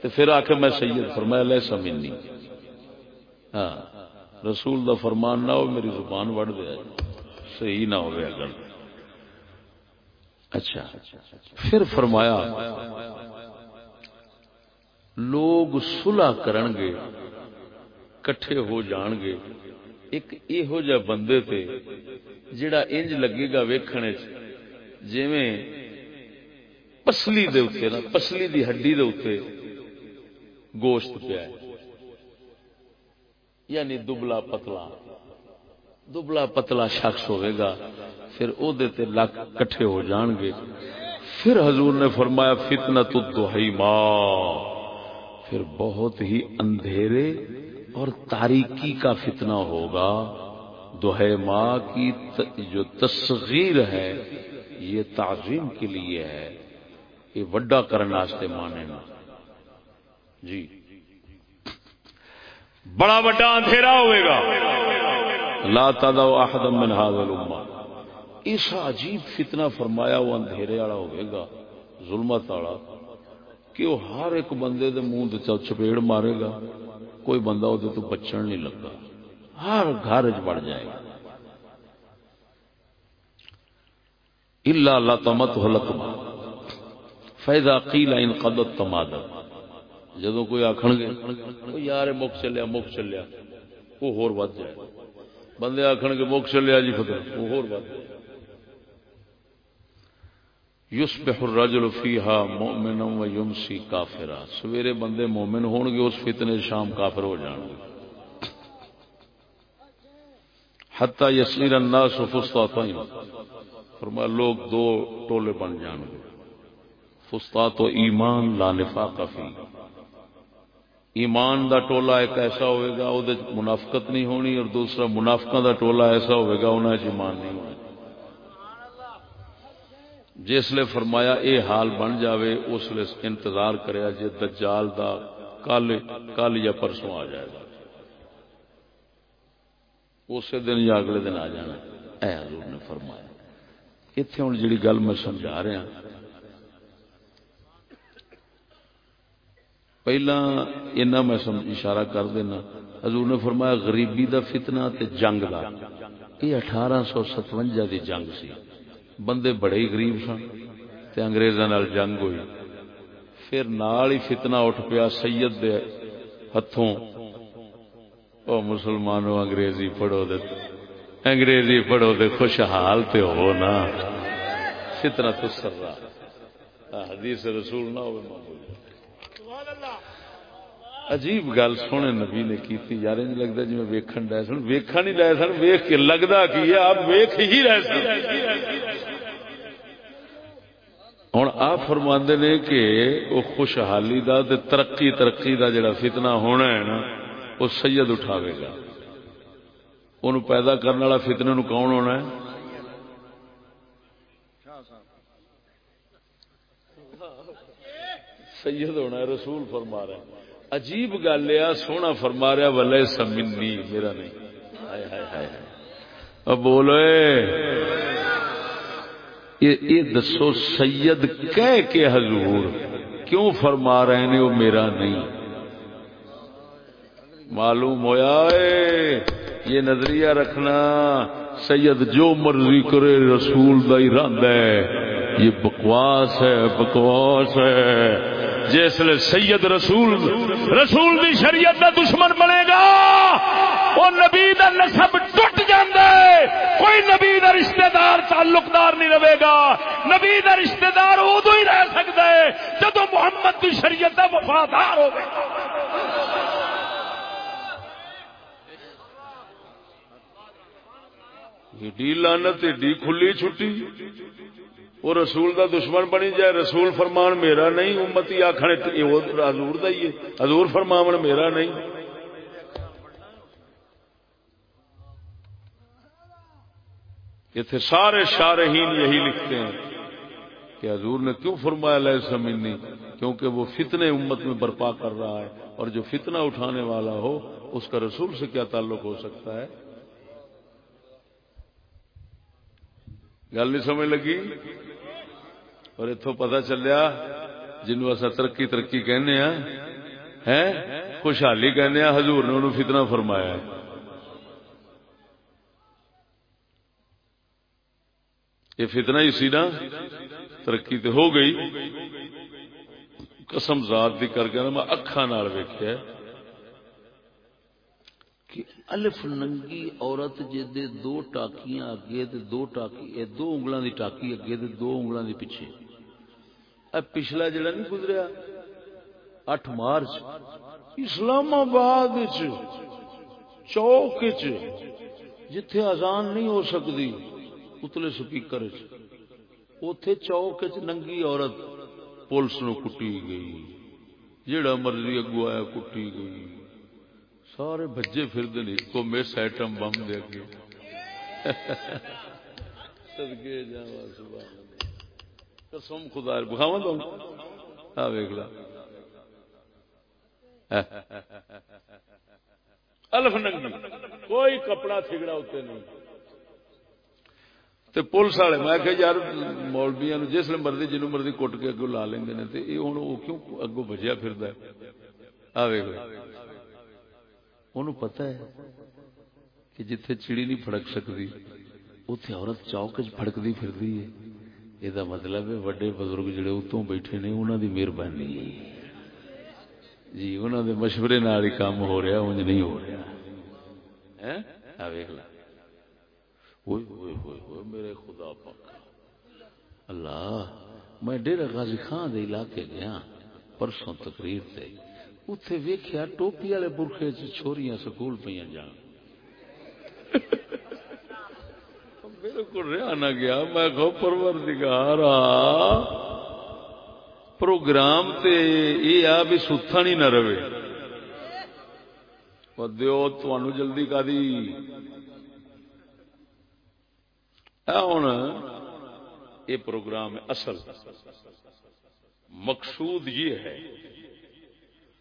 تے پھر آ کے میں سید فرمایا، لے سمجھنی ہاں رسول دا فرمان نہ ہو میری زبان وڑ دیا صحیح نہ ہوئے اگر۔ اچھا۔ پھر فرمایا، لوگ صلح کرن گے کٹھے ہو جان گے ایک یہو جہ بندے تے جڑا انج لگے گا ویکھنے چ جویں پسلی دے اوتے نا، پسلی دی ہڈی دے اوتے گوشت پیا ہے۔ یعنی دبلا پتلا دبلا پتلا شخص ہوئے گا، پھر او دے تے لک کٹھے ہو جان گے۔ پھر حضور نے فرمایا فتنہ تو دہی ماں پھر بہت ہی اندھیرے اور تاریکی کا فتنہ ہوگا۔ دوہے ماں کی جو تصغیر ہے، یہ تعظیم کے لیے ہے۔ یہ وڈا کرنا واسطے مانے نا۔ جی۔ بڑا بڑا اندھیرا ہوئے گا۔ لا تدعو احد من هذا الامه ایسا عجیب فتنہ فرمایا وہ اندھیرے والا ہوئے گا، ظلمت والا، کہ وہ ہر ایک بندے دے منہ چپیڑ مارے گا۔ کوئی بندہ وہ تو بچن نہیں لگا۔ ہر گھر چ بڑھ جائے۔ گا الا لطمت لطما فاذا قيل ان قدت تمادت جدو کوئی آخن گے یار مک چلیا مک چلیا۔ وہ ہور ود جائے۔ بندے آخن گے مک چلیا جی فتح وہ ہور ود جائے۔ یسبح الرجل فیہا مؤمنا و یمسی کافرا۔ سویرے بندے مومن ہون گے، اس فتنے شام کافر ہو جان گے۔ حتی یسیر الناس فسطاتین فرمایا، لوگ دو ٹولے بن جان گے۔ فسطات و ایمان لا نفاق فی۔ ایمان دا ٹولا ایک ایسا ہوئے گا او دے منافقت نہیں ہونی، اور دوسرا منافقہ دا ٹولا ایسا ہوئے گا انہیں ایمان نہیں ہونا۔ جس لیے فرمایا اے حال بن جاوے، اس لیے انتظار کریا جے دجال دا کل کل یا پرسوں آ جائے گا۔ اسی دن یا اگلے دن آ جانا۔ اے حضور نے فرمایا۔ اتنے ہوں جڑی گل میں سمجھا رہا ہاں۔ پہلا اینا میں اشارہ کر دینا۔ حضور نے فرمایا، غریبی دا فتنہ تے جنگ دا یہ اٹھارہ سو ستوجا دی جنگ سی۔ بندے بڑے ہی غریب سن تے انگریزاں نال جنگ ہوئی۔ پھر نال ہی فتنہ اٹھ پیا سید دے ہتھوں۔ او مسلمانوں انگریزی پڑھو دے انگریزی پڑھو دے خوشحال تے ہو نا۔ فتنہ تو سر رہا حدیث رسول نہ ہوئے معمول عجیب گل سونے نبی نے کیتی۔ یار انج لگتا جی میں ویکھن ڈے سن۔ ویکھن ہی لے سن ویکھ کے لگدا کی ہے آپ ویکھ ہی رہے سن۔ ہوں آ فرما نے کہ وہ خوشحالی دا تے ترقی ترقی دا جڑا فتنہ ہونا ہے نا، وہ سید اٹھاوے گا۔ ان پیدا کرنے والا فتنے نو کون ہونا ہے؟ سید ہونا ہے، رسول فرما رہا ہے عجیب گل ہے سونا فرما رہا ولے سمنی میرا نہیں۔ بولو یہ دسو سید کہہ کے حضور، کیوں فرما رہے ہیں وہ میرا نہیں؟ معلوم ہویا ہے یہ نظریہ رکھنا، سید جو مرضی کرے رسول دا ہی رد ہے، یہ بکواس ہے بکواس ہے۔ جسے سید رسول رسول دی شریعت دا دشمن بنے گا، وہ نبی دا نسب ٹوٹ کوئی نبی دا رشتہ دار تعلق دار نہیں رہے گا۔ نبی دا رشتہ دار ادو ہی رہ سکتا ہے جدو محمد دی شریعت دا وفادار ہو ایڈی لانت ایڈی کھلی چھٹی۔ وہ رسول دا دشمن بنی جائے، رسول فرمان میرا نہیں، امتی آخر حضور دا ہی ہے۔ حضور فرمان میرا نہیں۔ اتنے سارے شارحین یہی لکھتے ہیں کہ حضور نے کیوں فرمایا لیے سمینی کیونکہ وہ فتنے امت میں برپا کر رہا ہے اور جو فتنہ اٹھانے والا ہو، اس کا رسول سے کیا تعلق ہو سکتا ہے؟ گل نہیں سمجھ لگی؟ اور اتو پتا چلیا جنو اصا ترقی ترقی کہنے ہیں خوشحالی کہنے حضور نے انہوں فتنہ فرمایا ہے۔ یہ فتنہ ہی سی نا ترقی تو ہو گئی۔ قسم ذات دی کر کے نا میں اکھا نال ویکھیا کہ الف ننگی عورت جے دو ٹاکیاں اگے تے دو ٹاکی دو انگلاں دی ٹاکی اگے تے دو انگلاں دی پیچھے۔ اے پچھلا جڑا نہیں گزریا؟ اٹھ مارچ۔ اسلام آباد چوک جتھے اذان نہیں ہو سکتی اتلے سپیکر اتے چوک چ ننگی عورت پولیس نو کٹی گئی جیڑا مرضی اگو آیا کٹی گئی سارے بجے پھر دن کو میس ایٹم بم دے کے سدکے جا قسم خدا بخاوا تو ہاں ویک لا الف ننگی کوئی کپڑا تھگڑا اتنے نہیں تے پولیس والے، میں کہ یار مولبیا نو جس مرضی جنو مرضی کٹ کے اگو لا لیں تے یہ ہوں وہ کیوں اگو بجیا پھر آئے ان پتا ہے کہ جتھے چڑی نہیں فڑک سکتی اتے عورت چوک فڑکتی پھرتی ہے۔ یہ مطلب ہے وڈے بزرگ جڑے اتوں بیٹھے نے انہوں دی مہربانی جی انہوں دے مشورے نال ہی کام ہو رہا انج نہیں ہو رہا۔ ہیں ویخ لا ہوئے ہوئے ہوئے ہوئے، میرے خدا پاک۔ اللہ، میں ڈیرا غازی خان دے علاقے گیا، پرسوں تقریر تے۔ اتے ویخیا ٹوپی والے برخے چھوریاں سکول پہ جان۔ میرے کو رہا نہ گیا، میں کہو پرور دگارا پروگرام تے یہ آ بھی ستھا نہیں نہ رہے۔ دیو تھانو جلدی کا دی۔ ہوں یہ پروگرام اصل مقصود یہ ہے،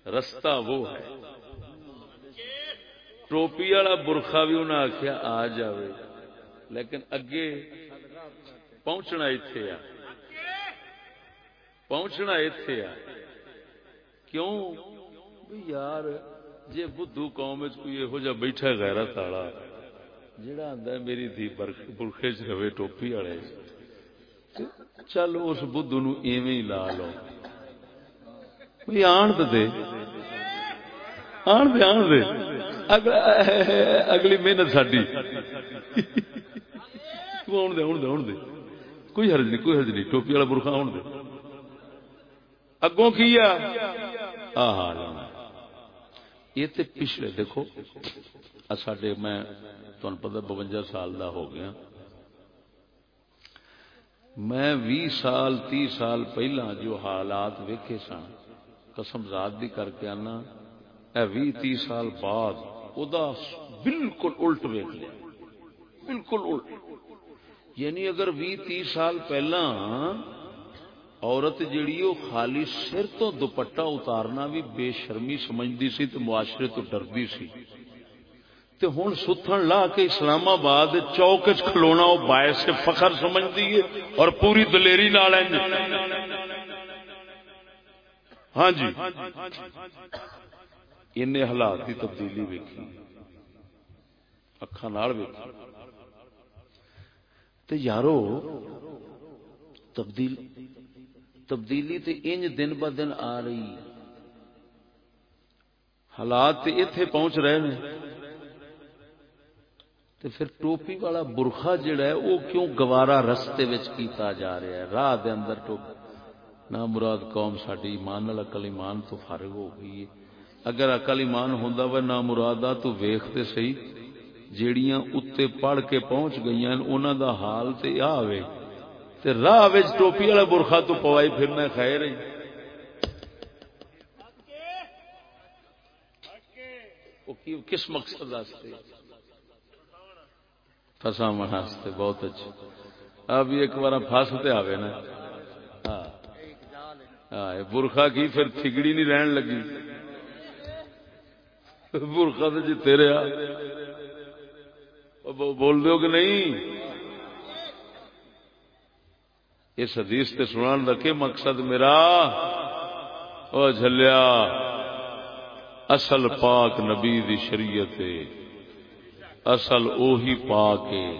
رستہ وہ ہے۔ ٹوپی والا برخا بھی انہیں آخیا آ جائے لیکن اگے پہنچنا اتے آ۔ پہنچنا اتے آ۔ کیوں؟ یار جی بدھو قوم کوئی یہو جہ بیٹھا گہرا تالا جڑا آدھا میری دھی برخے چ رہے ٹوپی والے چل اس بدھو نو ایویں لا لو آن دے آن دے آن دے اگلی محنت ساری آن دے آن دے آن دے کوئی حرج نہیں کوئی حرج نہیں ٹوپی والا برخا آن دے اگوں کی حال یہ تے پچھلے دیکھو ساڈے میں تمہیں پتا بونجا سال دا ہو گیا۔ میں بھی سال، تی سال پہلا جو حالات ویکھے سن، قسم ذات دی کر کے آنا، اے بھی تی سال بعد او دا بالکل الٹ ویک لیا۔ بالکل الٹ۔ یعنی اگر بھی تی سال پہلا عورت جیڑی وہ خالی سر تو دوپٹہ اتارنا بھی بے شرمی سمجھتی سی تو معاشرے تو ڈردی سی۔ تے ہن ستھن لا کے اسلام آباد چوک چ کھلونا وہ باعث فخر سمجھتی ہے اور پوری دلیری نال ہاں جی۔ ان حالات کی تبدیلی ویکھی۔ اکھاں نال ویکھی۔ تے یارو، تبدیل تبدیلی تے انج دن ب دن آ رہی ہے۔ حالات تے ایتھے پہنچ رہے ہیں۔ تے پھر ٹوپی والا برخا جڑا ہے وہ کیوں گوارا رستے وچ کیتا جا رہا ہے؟ راہ دے اندر ٹوپی نہ مراد قوم ساڈی ایمان نال عقل ایمان تو فارغ ہو گئی ہے۔ اگر عقل ایمان ہوندا وہ نہ مرادا تو ویکھ تے صحیح، جیڑیاں اتے پڑھ کے پہنچ گئی ہیں انہاں دا حال تے آ تے راہ وچ ٹوپی والا برخا تو پوائی پھرنا خیر ہے۔ کس مقصد واسطے؟ فساون واسطے، بہت اچھا۔ اب ایک بار فاستے آوے نا۔ ہاں۔ ہاں برخا کی پھر تھگڑی نہیں رہن لگی۔ برخا تو جی تیرے بول دو کہ نہیں؟ اس حدیث تے سنان دا کے مقصد میرا؟ او جھلیا، اصل پاک نبی دی شریعت اصل اوہی پاک ہے۔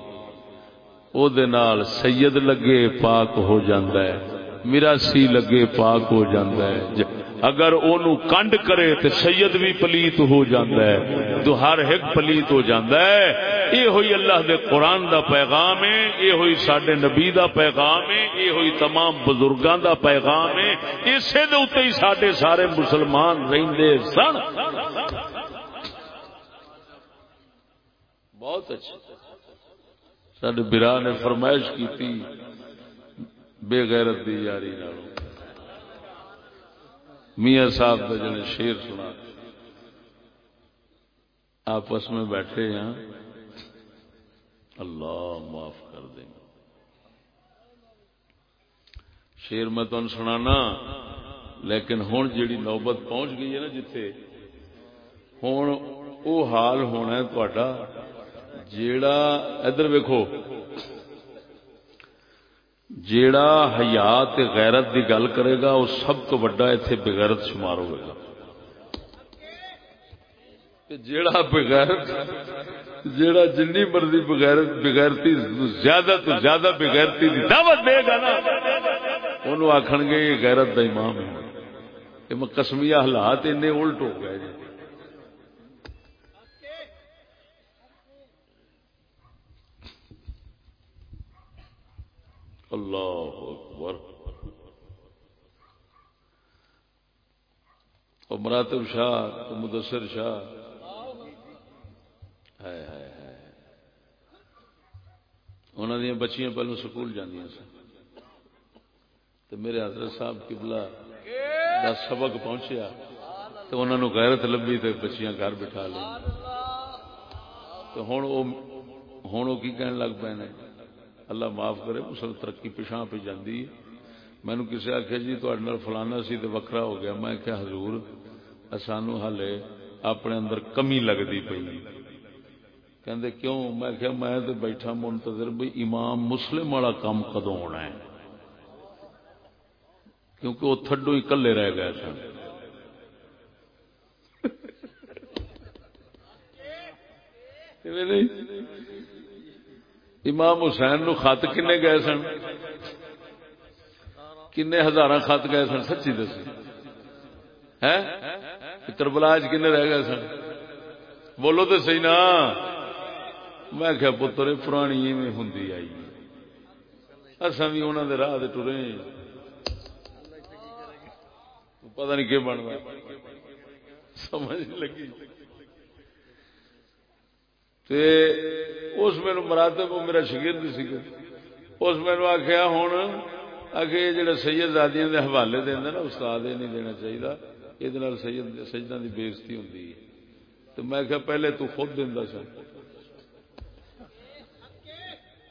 او دے نال سید لگے پاک ہو جاندا ہے۔ میرا سی لگے پاک ہو جاندا ہے۔ ج- اگر اونوں کنڈ کرے تے سید بھی پلیت ہو جاندا ہے، تو ہر ایک پلیت ہو جاندا ہے۔ اے ہوئی اللہ دے قرآن دا پیغام ہے، اے ہوئی ساڈے نبی دا پیغام ہے، اے ہوئی تمام بزرگاں دا پیغام ہے۔ اسے دے اوتے ہی ساڈے سارے مسلمان رہندے سن۔ بہت اچھا۔ سڈے برا نے فرمائش کی تھی بے غیرت دی یاری نالوں۔ میاں صاحب کا جن شیر سنا آپس میں بیٹھے ہیں۔ اللہ معاف کر دیں۔ شیر میں تمہیں سنانا، لیکن ہوں جیڑی نوبت پہنچ گئی ہے نا جتھے ہوں وہ حال ہونا ہے جیڑا ادھر ویکو جیڑا حیات غیرت دی گل کرے گا، وہ سب تو بڑا اتنے بغیرت شمار ہوئے گا۔ تے جیڑا بغیرت، جیڑا جنی مرضی بغیرت، بغیرتی، زیادہ تو زیادہ بغیرتی دی دعوت دے گا نا انہوں آخن گے یہ غیرت دا امام ہے۔ یہ مقسمیہ حالات انہیں الٹ ہو گئے جی۔ اللہ اکبر۔ اور مراتب شاہ، تو مدثر شاہ۔ ہائے ہائے ہائے۔ انہوں دیا بچیاں پہلو سکول جاندیاں سن۔ تو میرے حضرت صاحب قبلہ دا سبق پہنچیا۔ تو انہوں نے غیرت لبی تو بچیاں گھر بٹھا لی تو ہوں ہوں وہ کی کہنے لگ پے نے؟ اللہ معاف کرے مسل ترقی پچھا پہ جاندی ہے۔ مینو کسی آخیا جی تھوڑے فلانا سی تو وکھرا ہو گیا۔ میں کیا حضور سانو ہالے اپنے اندر کمی لگتی پی کہندے، کیوں؟ میں کیا میں تو بیٹھا منتظر بھی امام مسلم والا کام کدو ہونا ہے؟ کیونکہ وہ تھڈو ہی کلے رہ گئے سن۔ نہیں؟ امام حسین نو خط کنے گئے سن؟ کنے ہزار خط گئے سن؟ سچی دسی۔ ہے کنے رہ گئے سن؟ بولو تو صحیح نا۔ میں کیا پتر پرانی ایویں ہوں آئی۔ اصا بھی انہوں دے راہ ٹرے۔ پتہ نہیں کہ بننا سمجھ لگی۔ تے اس میں مراتب وہ میرا شگرد سی اس میں آخیا ہوں آخر یہ جڑا سید زادیاں دے حوالے دینا نا، استاد یہ نہیں دینا چاہیے یہ سید سجدہ دی بےزتی ہوں تو میں کہا پہلے تو خود دینا سا۔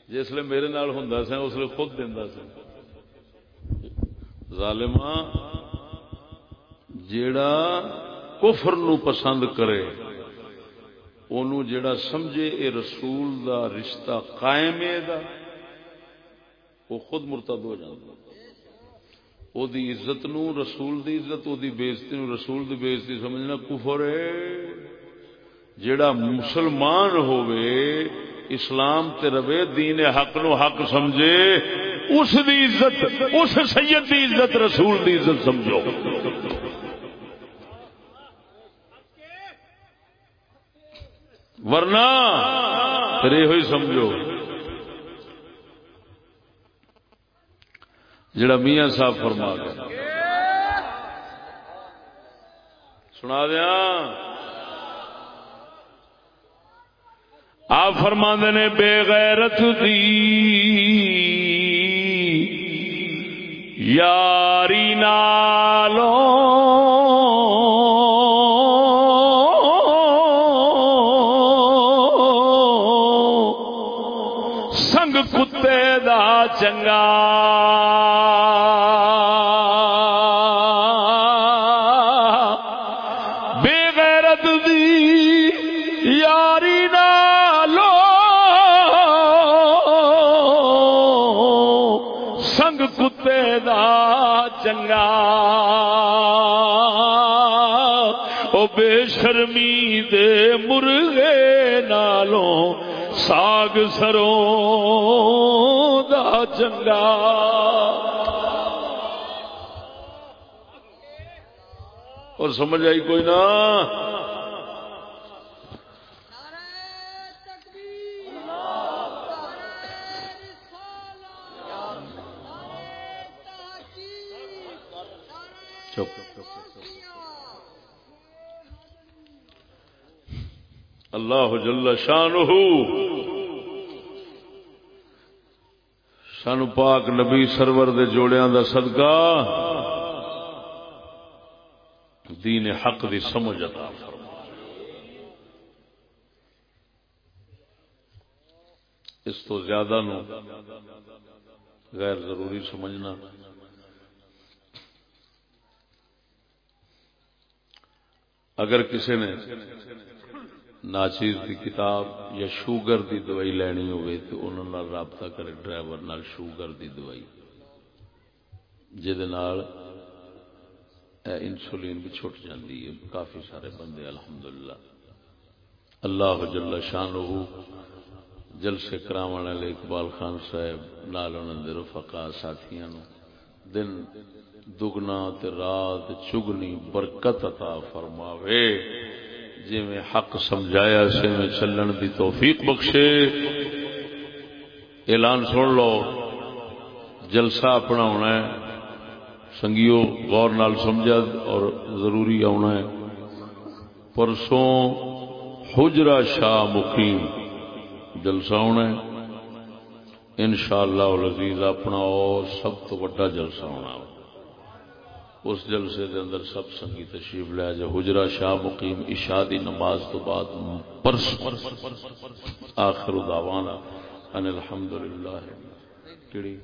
جس میرے نال ہوں سا، اس لیے خود دینا سا۔ ظالما جیڑا کفر نو پسند کرے اونوں جیڑا سمجھے اے رسول دا رشتہ قائم ہے دا، وہ خود مرتد ہو جاتا او دی عزت نو رسول دی عزت، او دی بےزتی نو رسول دی بےزتی، سمجھنا کفر ہے جیڑا مسلمان ہوئے اسلام تے روے دین حق نو حق سمجھے، اس دی عزت، اس سید دی عزت، رسول دی عزت سمجھو۔ ورنہ پھر یہ سمجھو جڑا میاں صاحب فرما گیا سنا دیا۔ آپ فرما نے بے غیرت دی۔ یاری نالو چنگا بے غیرت دی یاری نالو۔ سنگ کتے دا چنگا۔ او بے شرمی دے مرغے نالوں ساگ سروں۔ چنگا اور سمجھ آئی کوئی نہ چپ۔ اللہ جل شان سانو پاک نبی سرور دے جوڑیاں دا صدقہ دین حق دی سمجھ عطا فرما اس تو زیادہ نو غیر ضروری سمجھنا۔ اگر کسی نے ناچیز دی کتاب یا شوگر دی دوائی لینی ہوئے تو انہوں نے رابطہ کرے ڈرائیور نال شوگر دی دوائی۔ جہد انسولین بھی چھٹ جاندی ہے، کافی سارے بندے، الحمدللہ۔ اللہ جل شان جلسے کراون والے اقبال خان صاحب، نال انہوں نے رفقا ساتھیاں نو۔ دن، دگنا تے رات چگنی برکت عطا فرماوے۔ جی میں حق سمجھایا سے میں چلن دی توفیق بخشے۔ اعلان سن لو، جلسہ اپنا ہونا ہے۔ سنگیو غور نال سمجھا اور ضروری آنا ہے۔ پرسوں حجرا شاہ مقیم جلسہ ہونا ہے۔ انشاءاللہ العزیز اپنا اور سب تو بڑا جلسہ ہونا ہے۔ اس جلسے دے اندر سب سنگی تشریف لیا جائے حجرا شاہ مقیم اشادی نماز تو بعد پرس آخر دعوانا ان الحمدللہ۔ کیڑی